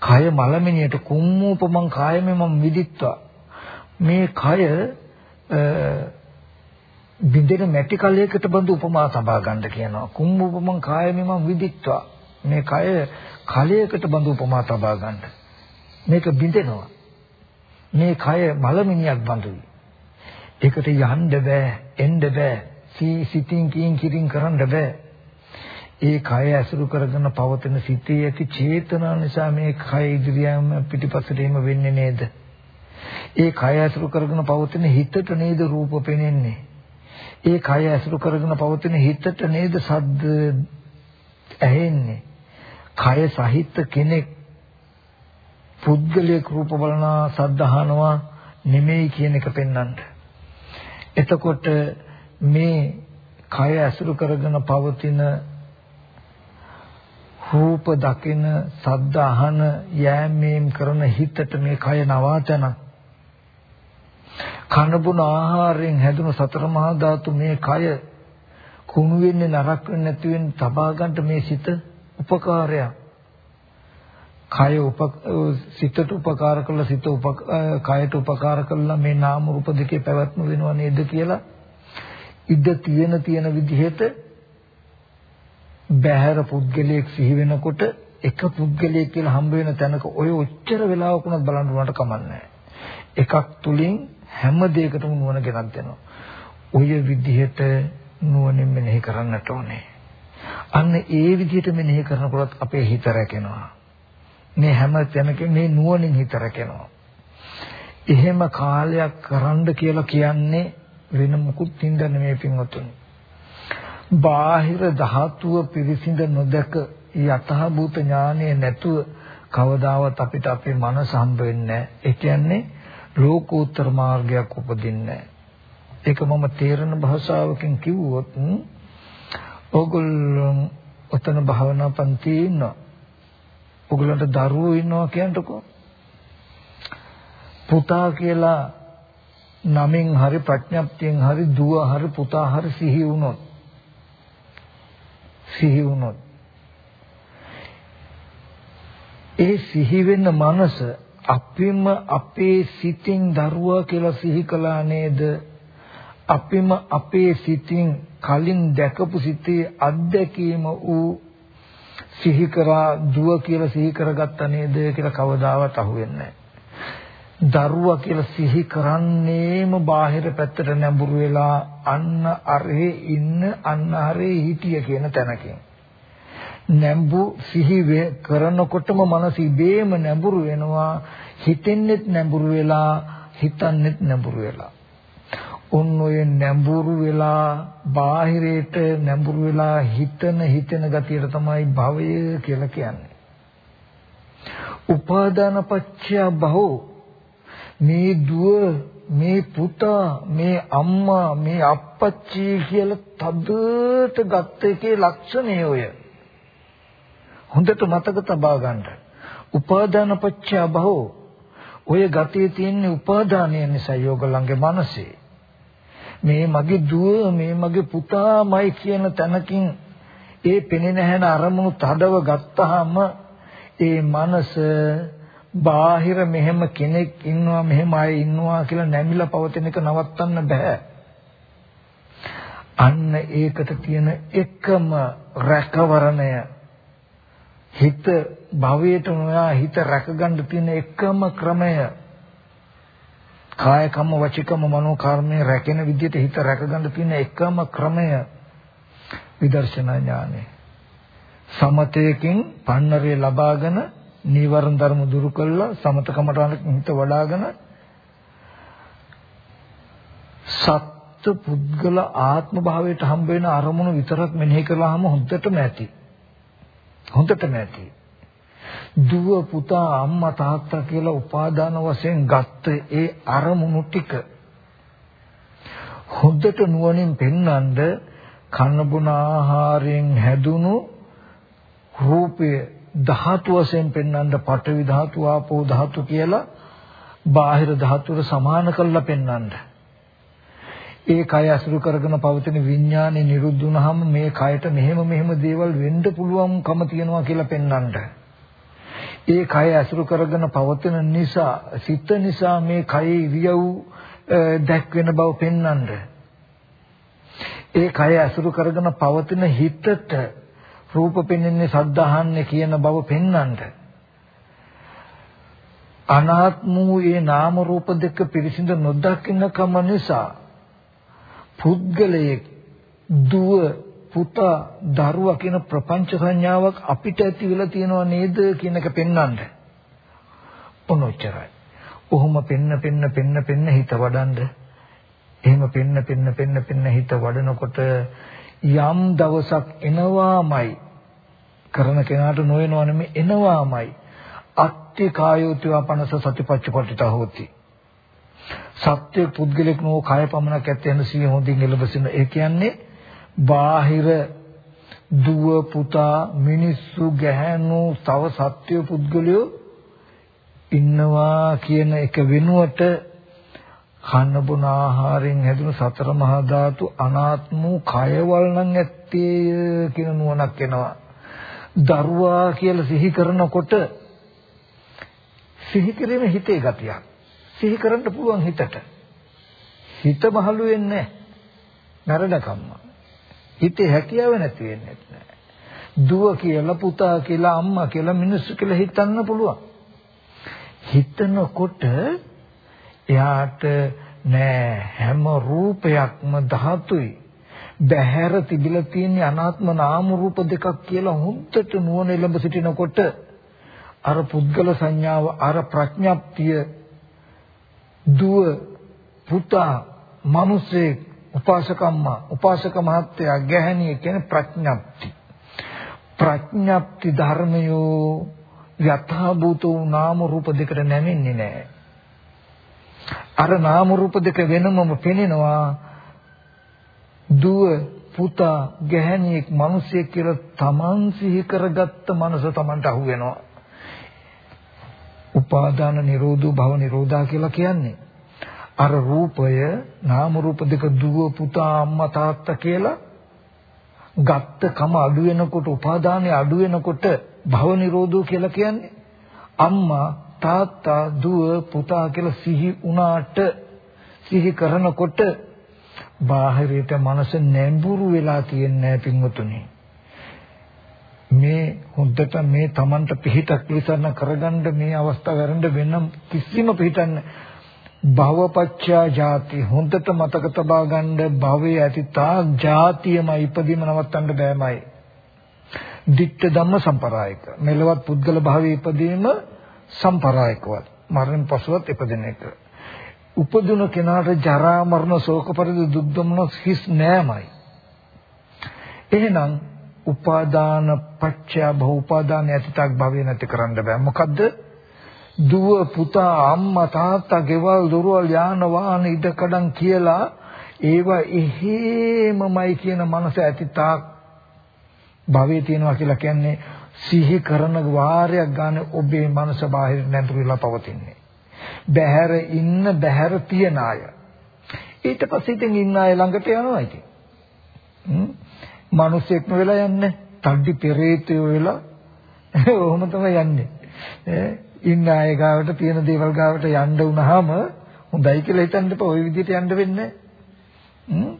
කය මලමිනියට කුම්මූපමං කායමෙම විදිත්වා මේ කය බින්දෙන මැටි කලයකට බඳු උපමා සබා ගන්න කියනවා. කුම්මූපමං කායමෙම විදිත්වා මේ කය කලයකට බඳු උපමා සබා ගන්න. මේක බින්දෙනවා මේ කය මලමිනියක් බඳුයි. ඒකට යන්න බෑ එන්න බෑ. සිතින් කියින් කිරින් කරන්න බෑ. ඒ කය ඇසුරු කරගෙන පවතින සිතේ ඇති චේතනා නිසා මේ කය ඉදිරියම පිටිපස්සට එම වෙන්නේ නේද? ඒ කය ඇසුරු කරගෙන පවතින හිතට නේද රූප පෙනෙන්නේ? ඒ කය ඇසුරු කරගෙන පවතින හිතට නේද සද්ද ඇහෙන්නේ? කය සහිත කෙනෙක් පුද්ගලික රූප බලනවා සද්ද අහනවා නෙමෙයි කියන එක පෙන්වන්න. එතකොට මේ කය ඇසුරු කරගෙන පවතින රූප දකින, සද්ද අහන, යෑමීම් කරන හිතට මේ කය නවාතන. කන බොන ආහාරයෙන් හැදුණු සතර මහා ධාතු මේ කය කුණු වෙන්නේ නරක වෙන්නේ නැති වෙන්න තබා ගන්න මේ සිත උපකාරයක්. කය උප සිතට උපකාර කළා සිත උප කයට උපකාර කළා මේ නාම රූප දෙකේ පැවැත්ම වෙනව නේද කියලා ඉද්ද තියෙන තියෙන විදිහට බහැර පුද්ගලයෙක් සිහි වෙනකොට එක පුද්ගලයෙක් කියලා හම්බ වෙන තැනක ඔය ඔච්චර වෙලාවක උනත් බලන්න උනට කමන්නේ එකක් තුලින් හැම දෙයකටම නුවණ ගෙනත් දෙනවා. ඔය විදිහට නුවණින් මෙනෙහි කරන්නට ඕනේ. අන්න ඒ විදිහට මෙනෙහි කරනකොට අපේ හිත රැකෙනවා. මේ හැම තැනකම මේ නුවණින් හිත රැකෙනවා. එහෙම කාලයක් කරන්න කියලා කියන්නේ වෙන මුකුත් හින්දා මේ පින්වතුනි. බාහිර ධාතුව පිරිසිඳ නොදක යථාභූත ඥානය නැතුව කවදාවත් අපිට අපේ මනස හම්බ වෙන්නේ නැහැ. ඒ කියන්නේ ලෝකෝත්තර මාර්ගයක් උපදින්නේ ඒක මම තේරෙන භාෂාවකින් කිව්වොත් ඕගොල්ලෝ ඔතන භාවනා පන්ති ඉන්නවා. ඕගොල්ලන්ට දරුවෝ ඉන්නවා කියන්නකෝ. පුතා කියලා නමින් හරි ප්‍රඥප්තියෙන් හරි දුව හරි පුතා හරි සිහි වුණොත් සිහි වුණොත්. ඒ සිහි වෙන මනස අපිම අපේ සිතින් දරුවා කියලා සිහි කළා නේද? අපිම අපේ සිතින් කලින් දැකපු සිතේ අත්දැකීම ඌ සිහි කරා දුව කියලා සිහි කරගත්තා නේද කියලා කවදාවත් අහුවෙන්නේ දරුවා කියලා සිහි කරන්නේම බාහිර පැත්තට නැඹුරු වෙලා අන්න අරේ ඉන්න අන්න අරේ හිටිය කියන තැනකින්. නැඹු සිහි කරනකොටම මනස ඉබේම නැඹුරු වෙනවා. හිතෙන්නෙත් නැඹුරු වෙලා හිතන්නෙත් නැඹුරු වෙලා. උන් ඔය නැඹුරු වෙලා බාහිරයට නැඹුරු වෙලා හිතන හිතන ගතියට තමයි භවය කියලා කියන්නේ. උපාදාන පත්‍ය භව මේ දුව මේ පුතා මේ අම්මා මේ අප්පච්චි කියලා තදට ගත්ත එකේ ලක්ෂණය ඔය. හොඳට මතක තබා ගන්න. උපාදාන පත්‍ය භව ඔය ගතියේ තියෙන උපාදානය නිසා යෝගලංගේ මනසේ මේ මගේ දුව මේ මගේ පුතාමයි කියන තැනකින් ඒ පෙනෙන හැන අරමුණු තදව ගත්තාම ඒ මනස බාහිර මෙහෙම කෙනෙක් ඉන්නවා මෙහෙම අය ඉන්නවා කියලා නැමිලා පවතින එක නවත්තන්න බෑ. අන්න ඒකට තියෙන එකම රැකවරණය හිත භවයට නොයා හිත රැකගන්න තියෙන එකම ක්‍රමය කාය කම්ම වචිකම මනෝ කර්මයේ රැකෙන විදිහට හිත රැකගන්න තියෙන එකම ක්‍රමය විදර්ශනා ඥානය. සමතයකින් පන්නරේ ලබාගෙන නීවරණ ධර්ම දුරු කළා සමතකමට හිත වඩාගෙන සත්ත්ව පුද්ගල ආත්ම භාවයට හම්බ වෙන අරමුණු විතරක් මෙනෙහි කළාම හොඳටම ඇති. හොඳටම ඇති. දුව පුතා අම්මා තාත්තා කියලා උපාදාන වශයෙන් ගත්ත ඒ අරමුණු ටික හොඳට නුවණින් පෙන්වන්න කන්න බොන ආහාරයෙන් හැදුණු රූපය ධාතු වශයෙන් පෙන්වන්න පඨවි ධාතු ආපෝ ධාතු කියලා බාහිර ධාතුර සමාන කරලා පෙන්වන්න. ඒ කය අසුරු කරගෙන පවතින විඥානේ නිරුද්ධ වුනහම මේ කයට මෙහෙම මෙහෙම දේවල් වෙන්න පුළුවන්කම තියනවා කියලා පෙන්වන්න. ඒ කය අසුරු කරගෙන පවතින නිසා සිත නිසා මේ කයේ ඉරියව් දැක්වෙන බව පෙන්වන්න. ඒ කය අසුරු කරගෙන පවතින හිතට රූප පෙන්වන්නේ සද්ධාහන්නේ කියන බව පෙන්වන්න. අනාත්ම වූ ඒ නාම රූප දෙක පිරිසිදු නොදකින්නකම නිසා පුද්ගලයේ දුව පුතා දරුවා කියන ප්‍රපංච සංඥාවක් අපිට ඇති වෙලා තියෙනව නේද කියන එක පෙන්වන්න. ඔනොච්චරයි. ඔහොම පෙන්න පෙන්න පෙන්න පෙන්න හිත වඩන්න. එහෙම පෙන්න පෙන්න පෙන්න පෙන්න හිත වඩනකොට යම් දවසක් එනවාමයි කරන කෙනාට නොවෙනව නෙමෙයි එනවාමයි. අත්ති කායෝතිවා පනස සතිපච්චපටිත හොති. සත්‍ය පුද්ගලික නෝ කාය පමණක් ඇත්තෙන සිය හොඳින් එළබසින ඒ කියන්නේ බාහිර දුව පුතා මිනිස්සු ගැහැණු තව සත්‍ය පුද්ගලයෝ ඉන්නවා කියන එක වෙනුවට කන්න බොන ආහාරයෙන් හැදුණු සතර මහා ධාතු අනාත්ම කයවල් නම් ඇත්තේ කියන නුවණක් එනවා. දරුවා කියලා සිහි කරනකොට සිහි කිරීම හිතේ ගතියක්. සිහි කරන්න පුළුවන් හිතට. හිත මහලු වෙන්නේ නැහැ. නරඩකම්ම. හිතේ හැකියාව නැති වෙන්නේ නැහැ. දුව කියලා පුතා කියලා අම්මා කියලා මිනිස්සු කියලා හිතන්න පුළුවන්. හිතනකොට එයාට නෑ හැම රූපයක්ම ධාතුයි. බහැර තිබිලා තියෙන අනාත්ම නාම රූප දෙකක් කියලා හොඳට නුවණ එළඹ සිටිනකොට අර පුද්ගල සංඥාව අර ප්‍රඥප්තිය දුව පුතා මිනිස්සේ උපාසකම්මා උපාසක මහත්තයා ගැහණිය කියන ප්‍රඥප්ති ප්‍රඥප්ති ධර්මයෝ යථා භූතෝ නාම රූප දෙකට නැමෙන්නේ නැහැ. අර නාම රූප දෙක වෙනමම පෙනෙනවා. දුව පුතා ගැහණියෙක් මිනිසෙක් කියලා තමන් සිහි කරගත්ත මනස තමන්ට අහු වෙනවා. උපාදාන නිරෝධෝ භව නිරෝධා කියලා කියන්නේ. අර රූපය නාම රූප දෙක දුව පුතා අම්මා තාත්තා කියලා ගත්ත කම අඩු වෙනකොට උපාදානෙ අඩු වෙනකොට භව නිරෝධෝ කියලා කියන්නේ අම්මා තාත්තා දුව පුතා කියලා සිහි වුණාට සිහි කරනකොට බාහිරයට මනස නැඹුරු වෙලා තියන්නේ පින්වතුනි මේ හොද්දට මේ Tamanට පිහිටක් විසරණ කරගන්න මේ අවස්ථාව වැරෙන්න වෙන කිසිම පිහිටන්නේ භවපච්චා ජාති හොඳට මතක තබා ගන්න භවයේ ඇති තාක් ජාතියම ඉපදීම නවත්තන්න බෑමයි. ditta ධම්ම සම්පරායක. මෙලවත් පුද්ගල භවයේ ඉපදීම සම්පරායකවත්. මරණ පසුවත් ඉපදෙන එක. උපදුන කෙනාට ජරා මරණ ශෝක පරිදි දුක් දුම්නස් හිස් නෑමයි. එහෙනම් උපාදාන පච්චය භව උපාදාන ඇතිතක් භවය නැති කරන්න බෑ. මොකද්ද? දුව පුතා අම්මා තාත්තා ගෙවල් දොරවල් යාන වාහන ඉදකඩම් කියලා ඒවා එහෙමමයි කියන මනස ඇති තාක් භවයේ තියනවා කියලා කියන්නේ සිහි කරන වාරයක් ගන්න ඔබේ මනස බාහිර නැතුරුලා පවතින්නේ. බහැර ඉන්න බහැර තියන අය. ඊට පස්සේ ඉතින් ඉන්න අය ළඟට යනවා ඉතින්. හ්ම්. මිනිස්සෙක්ම වෙලා යන්නේ. තඩි පෙරේතයෝ වෙලා ඔහොම තමයි යන්නේ. ඉන්න අය ගාවට තියෙන දේවල් ගාවට යන්න වුණාම හොඳයි කියලා හිතන්න එපා. ওই විදිහට යන්න වෙන්නේ නැහැ.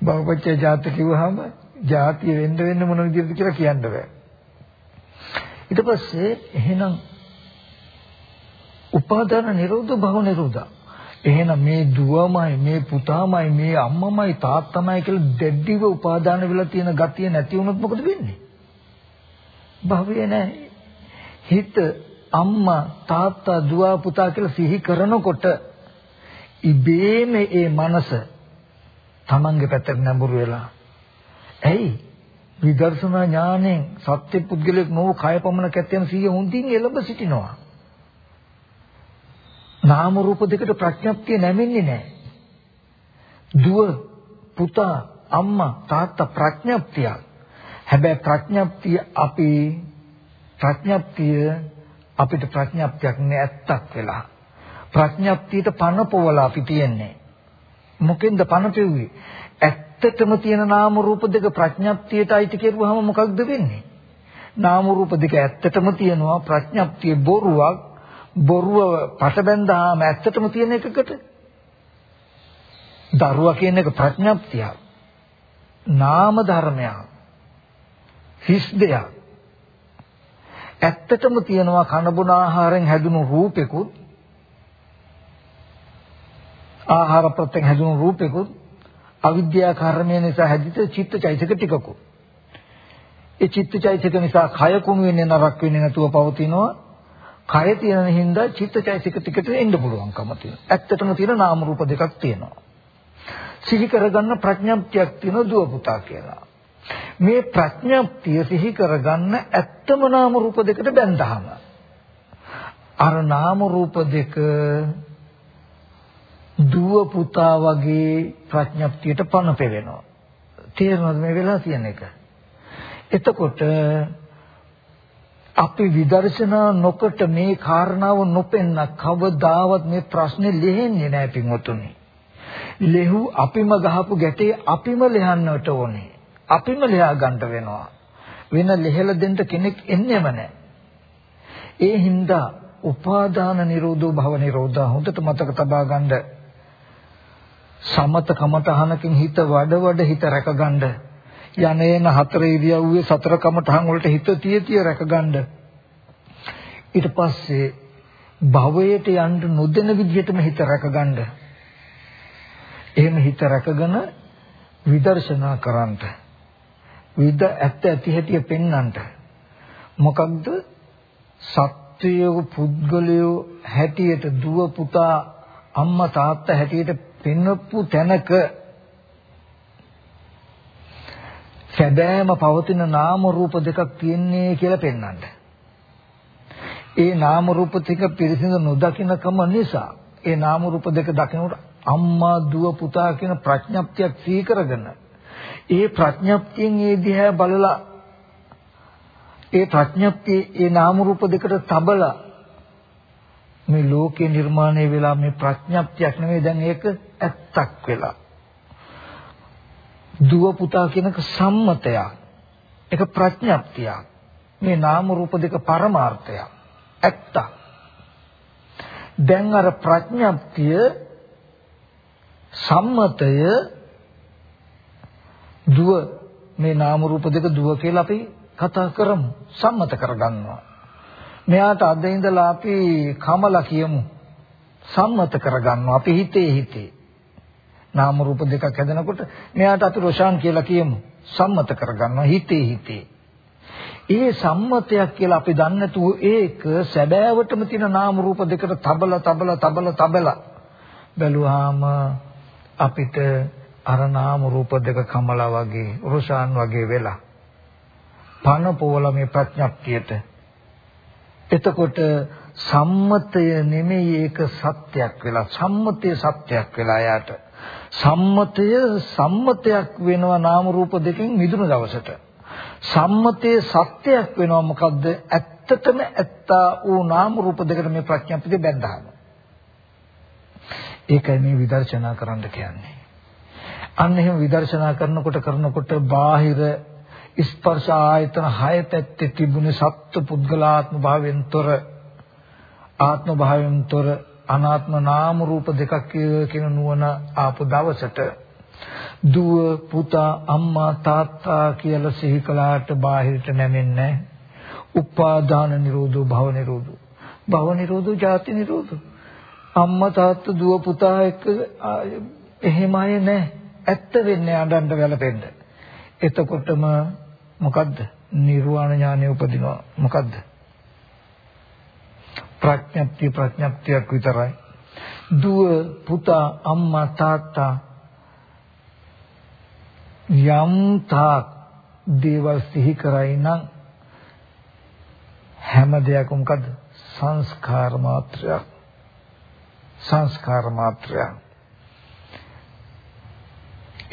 බවපච්චය ජාත කිව්වහම ජාතිය වෙන්න වෙන්න මොන විදිහටද කියලා කියන්න බෑ. ඊට පස්සේ එහෙනම් උපාදාන නිරෝධ භව නිරෝධා. එහෙනම් මේ දුවමයි මේ පුතාමයි මේ අම්මමයි තාත්තමයි කියලා දෙඩිව උපාදාන වෙලා තියෙන ගතිය නැති වුණොත් මොකද වෙන්නේ? භවය නැහැ. හිත අම්මා තාත්තා දුව පුතා කියලා සිහි කරනකොට ඉබේම ඒ මනස තමන්ගේ පැත්තට නැඹුරු වෙලා ඇයි විදර්ශනා ඥාණයෙන් සත්‍ය පුද්ගලෙක් නොව කය පමණක් ඇත්තෙන සිහිය හොඳින් එළඹ සිටිනවා නාම රූප දෙකට ප්‍රඥප්තිය නැමෙන්නේ නැහැ. දුව පුතා අම්මා තාත්තා ප්‍රඥප්තිය. හැබැයි ප්‍රඥප්තිය අපි ප්‍රඥප්තිය අපිට ප්‍රඥප්තියක් නැත්තක් වෙලා. ප්‍රඥප්තියට පණ පොවලා අපි තියන්නේ. මොකෙන්ද පණ පෙව්වේ? ඇත්තටම තියෙන නාම රූප දෙක ප්‍රඥප්තියට අයිති කෙරුවහම මොකක්ද වෙන්නේ? නාම රූප දෙක ඇත්තටම තියෙනවා ප්‍රඥප්තිය බොරුවක්. බොරුව පටබැඳාම ඇත්තටම තියෙන එකකට? දරුවා කියන එක ප්‍රඥප්තියක් නාම ධර්මයක් හිස් දෙයක්. ඇත්තටම තියෙනවා කනබුන ආහාරයෙන් හැදුණු රූපෙකුත් ආහාර ප්‍රත්‍යයෙන් හැදුණු රූපෙකුත් අවිද්‍යා කර්මය නිසා හැදිත චිත්තචෛතක ටිකකුත්. ඒ චිත්තචෛතක නිසා කය කුණු වෙන්නේ නරක වෙන්නේ නැතුව පවතිනවා. කය තියෙන හින්දා චිත්තචෛතක ටිකට එන්න පුළුවන්කම තියෙනවා. ඇත්තටම තියෙන නාම රූප දෙකක් තියෙනවා. සිහි කරගන්න ප්‍රඥාප්තියක් තියෙන දුව පුතා කියලා. මේ ප්‍රඥප්තිය සිහි කරගන්න ඇත්තම නාම රූප දෙකට බැඳහම. අර නාම රූප දෙක දුව පුතා වගේ ප්‍රඥප්තියට පණ පෙවෙනවා. තේරෙනවද මේ වෙලා තියෙන එක? එතකොට අපි විදර්ශනා නොකොට මේ කාරණාව නොපෙන්න කවදාවත් මේ ප්‍රශ්නේ ලිහෙන්නේ නැහැ පින්වතුනි. ලෙහු අපිම ගහපු ගැටේ අපිම ලියන්නට ඕනේ. අපිම ලියා ගන්න වෙනවා. වෙන ලිහල දෙන්න කෙනෙක් එන්නේම නැහැ. ඒ හින්දා උපාදාන නිරෝධෝ භව නිරෝධා හොඳට මතක තබා ගන්න. සමත කමතහනකින් හිත වඩ වඩ හිත රැකගන්න. යන්නේන හතර ඉරියව්වේ සතර කමඨහන් වලට හිත තිය තිය රැකගන්න. ඊට පස්සේ භවයට යන්න නොදෙන විදිහටම හිත රැකගන්න. එහෙම හිත රැකගෙන විදර්ශනා කරන්නට විද ඇත්ත ඇති හැටි පෙන්වන්නට මොකක්ද? සත්වයෝ පුද්ගලයෝ හැටියට දුව පුතා අම්මා තාත්තා හැටියට පෙන්වපු තැනක සැබෑම පවතින නාම රූප දෙකක් තියෙන්නේ කියලා පෙන්වන්න. ඒ නාම රූප ටික පිරිසිදු නොදකින්නකම නිසා ඒ නාම රූප දෙක දකිනකොට අම්මා දුව පුතා කියන ප්‍රඥප්තියක් සිහි කරගෙන ඒ ප්‍රඥප්තියෙන් ඒ දිහා බලලා ඒ ප්‍රඥප්තිය ඒ නාම රූප දෙකට තබලා මේ ලෝකේ නිර්මාණය වෙලා මේ ප්‍රඥප්තියක් නෙවෙයි දැන් ඒක ඇත්තක් වෙලා දුව පුතා කියනක සම්මතයක්. ඒක ප්‍රඥප්තියක්. මේ නාම රූප දෙක පරමාර්ථයක්. ඇත්තක් දැන් අර ප්‍රඥප්තිය සම්මතය දුව මේ නාම රූප දෙක දුව කියලා අපි කතා කරමු. සම්මත කරගන්නවා. මෙයාට අද ඉඳලා අපි කමලා කියමු. සම්මත කරගන්නවා. අපි හිතේ හිතේ. නාම රූප දෙකක් හැදෙනකොට මෙයාට අපි රොෂාන් කියලා කියමු. සම්මත කරගන්නවා. හිතේ හිතේ. ඒ සම්මතයක් කියලා අපි දන්නේ නැතුව ඒක සැබෑවටම තියෙන නාම රූප දෙකට තබල තබල තබල තබල බැලුවාම අපිට අර නාම රූප දෙක කමලා වගේ රුෂාන් වගේ වෙලා පන පොවල මේ ප්‍රඥප්තියට. එතකොට සම්මතය නෙමෙයි ඒක සත්‍යයක් වෙලා සම්මතය සත්‍යයක් වෙලා යාට. සම්මතය සම්මතයක් වෙනවා නාම රූප දෙකෙන් මිදුණු දවසට. සම්මතයේ සත්‍යයක් වෙනවා මොකද්ද? ඇත්තටම ඇත්තා වූ නාම රූප දෙකට මේ ප්‍රඥප්තිය බැඳහම. ඒකයි මේ විදර්ශනා කරන්න කියන්නේ. අන්න එහෙම විදර්ශනා කරනකොට කරනකොට බාහිර ස්පර්ශ ආයතන හය පැත්තේ තිබුණේ සත්ත්ව පුද්ගලාත්ම භාවයෙන් තොර ආත්ම භාවයෙන් තොර අනාත්ම නාම රූප දෙකක් කියන නුවණ ආපු දවසට දුව පුතා අම්මා තාත්තා කියලා සිහි කළාට බාහිරට නැමෙන්නේ උපාදාන නිරෝධෝ භව නිරෝධෝ භව නිරෝධෝ ජාති නිරෝධෝ අම්මා තාත්තා දුව පුතා එක්ක එහෙම අය නැහැ ඇත්ත වෙන්නේ අඬන්න වැළපෙන්න එතකොටම මොකද්ද? නිර්වාණ ඥානය උපදිනවා. මොකද්ද? ප්‍රඥප්තිය ප්‍රඥප්තියක් විතරයි. දුව, පුතා, අම්මා, තාත්තා යම් තාක් දේවල් සිහි කරයි නම් හැම දෙයක්ම මොකද්ද? සංස්කාර මාත්‍රයක්. සංස්කාර මාත්‍රයක්.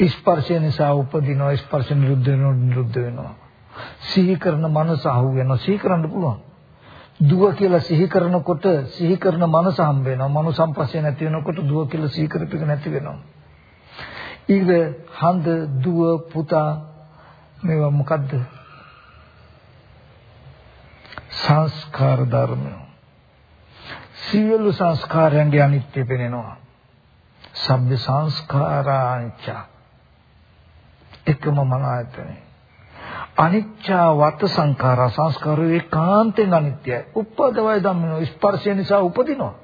ස්පර්ශය නිසා උපදිනවා ස්පර්ශ නිරුද්ධ වෙනවා නිරුද්ධ වෙනවා සිහි කරන මනස අහු වෙනවා සිහි කරන්න පුළුවන් දුව කියලා සිහි කරනකොට සිහි කරන මනස හම්බ වෙනවා. මනෝ සම්පස්සේ නැති වෙනකොට දුව කියලා සිහි කරපිට නැති වෙනවා. ඊග හන්ද දුව පුතා මේවා මොකද්ද? සංස්කාර ධර්ම සියලු සංස්කාරයන්ගේ අනිත්‍ය පෙනෙනවා. සබ්බ සංස්කාරාංචා. එකම මන ආයතනය. අනිච්චා වත සංඛාරා සංස්කාරය ඒකාන්තයෙන් අනිත්‍යයි. උප්පදවය ධම්මනෝ ස්පර්ශය නිසා උපදිනවා.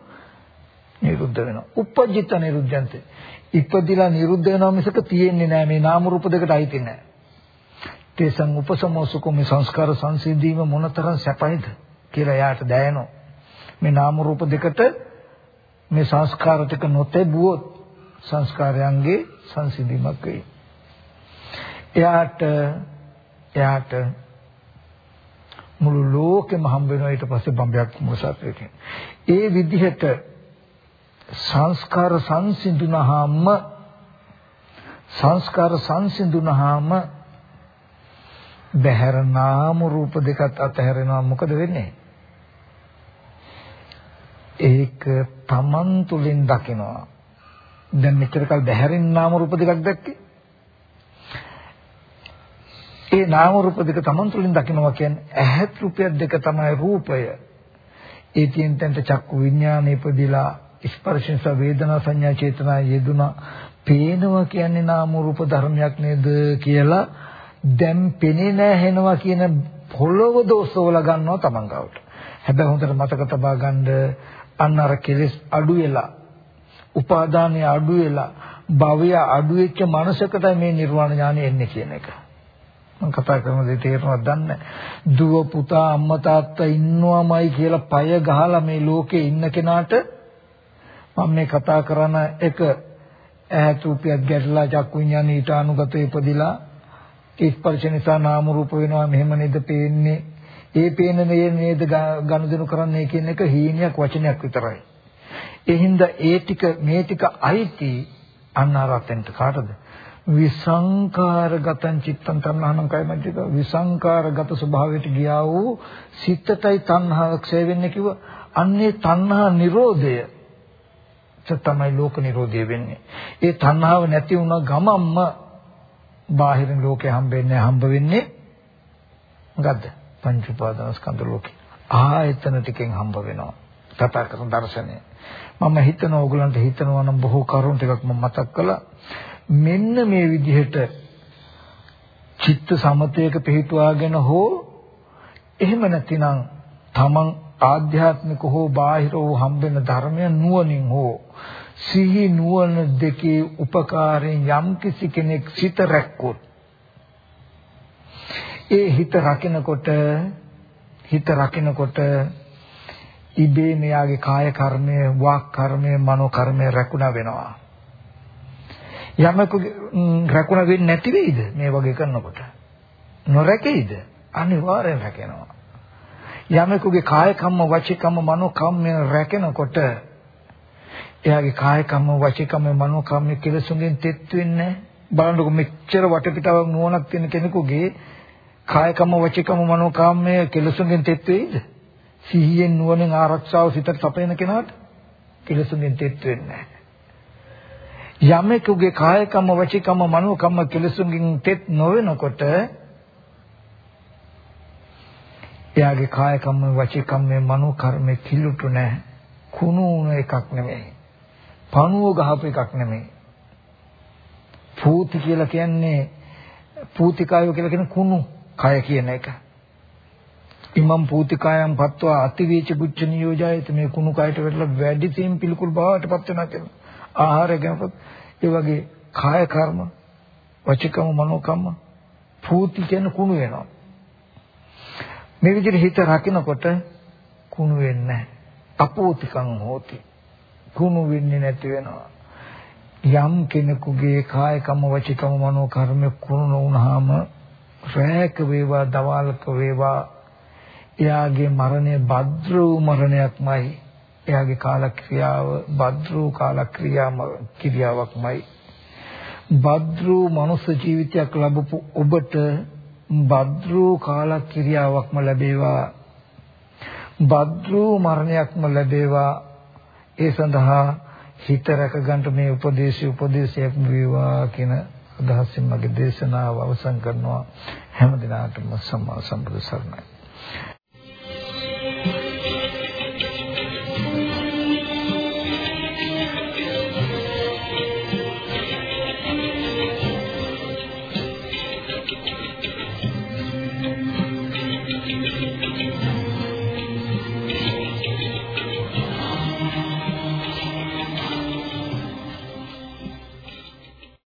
නිරුද්ධ වෙනවා. උපජ්ජිත නිරුද්ධන්තේ. ඉපදිලා නිරුද්ධ වෙනවා මිසක තියෙන්නේ නැහැ මේ නාම රූප දෙකට අයිති නැහැ. තේසං උපසමෝසුකෝ මේ සංස්කාර සංසිඳීම මොනතරම් සැපයිද කියලා යාට දැනෙනවා. මේ නාම රූප දෙකට මේ සංස්කාර ටික නොතෙබුවොත් සංස්කාරයන්ගේ සංසිඳීමක් වෙයි. එයාට එයාට මුළු ලෝකෙම හම්බ වෙනවා ඊට පස්සේ බම්බයක් මොසත්වකින්. ඒ විදිහට සංස්කාර සංසිඳුනහම සංස්කාර සංසිඳුනහම බහැර නාම රූප දෙකත් අතහැරෙනවා මොකද වෙන්නේ? ඒක තමන් තුලින් දකිනවා. දැන් මෙච්චර කල් බහැරින් නාම රූප දෙකක් දැක්කේ ඒ නාම රූප දෙක තමන් තුළින් දකිනවා කියන්නේ ඇහත් රූපයක් දෙක තමයි රූපය. ඒ තියෙන තැනට චක්කු විඥාන ඉපදිලා ස්පර්ශන වේදනා සංඥා චේතනා යෙදුනා පේනවා කියන්නේ නාම රූප ධර්මයක් නේද කියලා දැන් පෙනේ නැහෙනවා කියන පොළොව දෝෂවල ගන්නවා Taman ගාවට. හැබැයි හොඳට මතක තබා ගන්න අන්න අර කෙලෙස් අඩු වෙලා උපාදානය අඩු වෙලා භවය අඩු වෙච්ච මනසකටයි මේ නිර්වාණ ඥානෙ එන්නේ කියන එක. මම කතා කරන දේ තේරෙනවද දන්නේ දුව පුතා අම්මා තාත්තා ඉන්නවමයි කියලා පය ගහලා මේ ලෝකේ ඉන්න කෙනාට මම මේ කතා කරන එක ඈත උපියත් ගැටලා චක්කු විඤ්ඤාණ ඊට අනුගත ඉපදිලා ස්පර්ශ නිසා නාම රූප වෙනවා මෙහෙම නේද පේන්නේ. ඒ පේන නේද ගනුදෙනු කරන්නේ කියන එක හීනයක් වචනයක් විතරයි. ඒ හින්දා ඒ ටික මේ ටික අයිති අන්නාරතෙන්ට කාටද? විසංකාරගතං චිත්තං තණ්හානම් කය මැදික විසංකාරගත ස්වභාවයට ගියා වූ සිතටයි තණ්හාව ක්ෂය වෙන්නේ කිව්ව. අන්නේ තණ්හා නිරෝධය තමයි ලෝක නිරෝධය වෙන්නේ. ඒ තණ්හාව නැති වුණ ගමම්ම බාහිරින් ලෝකේ හම්බෙන්නේ හම්බ වෙන්නේ මොකද්ද පංච උපාදානස්කන්ධ ලෝකේ. ආයතන ටිකෙන් හම්බ වෙනවා. කතා කරන දර්ශනය. මම හිතනවා ඕගලන්ට හිතනවා නම් බොහෝ කරුණු ටිකක් මම මතක් කළා. මෙන්න මේ විදිහට චිත්ත සමතයක පිහිටුවාගෙන හෝ එහෙම නැතිනම් තමන් ආධ්‍යාත්මික හෝ බාහිර හෝ හම්බෙන ධර්මය නුවණින් හෝ සිහි නුවණ දෙකේ උපකාරයෙන් යම් කිසි කෙනෙක් සිත රැක්කොත් ඒ හිත රකිනකොට හිත රකිනකොට ඉබේ මෙයාගේ කාය කර්මය, වාක් කර්මය, මනෝ කර්මය රැකුණා වෙනවා. යමකු රැකුණ වෙන්නේ නැති වෙයිද මේ වගේ කරනකොට? නොරැකෙයිද? අනිවාර්යෙන් රැකෙනවා. යමකුගේ කාය කම්ම, වාචික කම්ම, මනෝ කම්ම රැකෙනකොට එයාගේ කාය කම්ම, වාචික කම්ම, මනෝ කම්ම කෙලසුන්ගෙන් තෙත් වෙන්නේ බලන්නකො මෙච්චර වටපිටාවක් නුවණක් තියෙන කෙනෙකුගේ කාය කම්ම, වාචික කම්ම, මනෝ කම්ම කෙලසුන්ගෙන් තෙත් වෙයිද? සිහියෙන් නුවණෙන් ආරක්ෂාව සිතට සපයන කෙනාට කෙලසුන්ගෙන් තෙත් වෙන්නේ නැහැ. යමෙකුගේ කායකම්ම වචිකම්ම මනෝකම්ම කෙලසුන්ගෙන් තෙත් නොවෙනකොට එයාගේ කායකම්ම වචිකම්ම මනෝකර්ම කිලුටු නැහැ. කුණු වුණ එකක් නෙමෙයි. පණුව ගහපු එකක් නෙමෙයි. පූති කියලා කියන්නේ පූතිකායෝ කියලා කියන කුණු කය කියන එක. ඉමම් පූතිකායම් පත්වා අතිවීච බුච්ච නියෝජායත මේ කුණු කයට වැටලා වැඩි තීම් පිළිකුල් බවටපත් වෙනවා කියන ආහාරය ගැනපත් ඒ වගේ කාය කර්ම වචිකම මනෝකම්ම පූති කියන කුණු වෙනවා. මේ විදිහට හිත රකින්නකොට කුණු වෙන්නේ අපෝතිකං හෝති. කුණු වෙන්නේ නැති වෙනවා. යම් කෙනෙකුගේ කායකම වචිකම මනෝ කර්ම කුණු වුණාම රැක වේවා දවාලක වේවා. එයාගේ මරණය භද්‍ර වූ මරණයක්මයි. එයාගේ කාලක්‍රියාව භද්‍ර වූ කාලක්‍රියාව ක්‍රියාවක්මයි. භද්‍ර වූ මනුෂ්‍ය ජීවිතයක් ලැබපු ඔබට භද්‍ර වූ කාලක්‍රියාවක්ම ලැබේවා. භද්‍ර වූ මරණයක්ම ලැබේවා. ඒ සඳහා හිත රැක ගන්න මේ උපදේශي උපදේශයක් වේවා කියන අදහසින් මගේ දේශනාව අවසන් කරනවා හැම දිනාටම සම්මා සම්බුදු සරණයි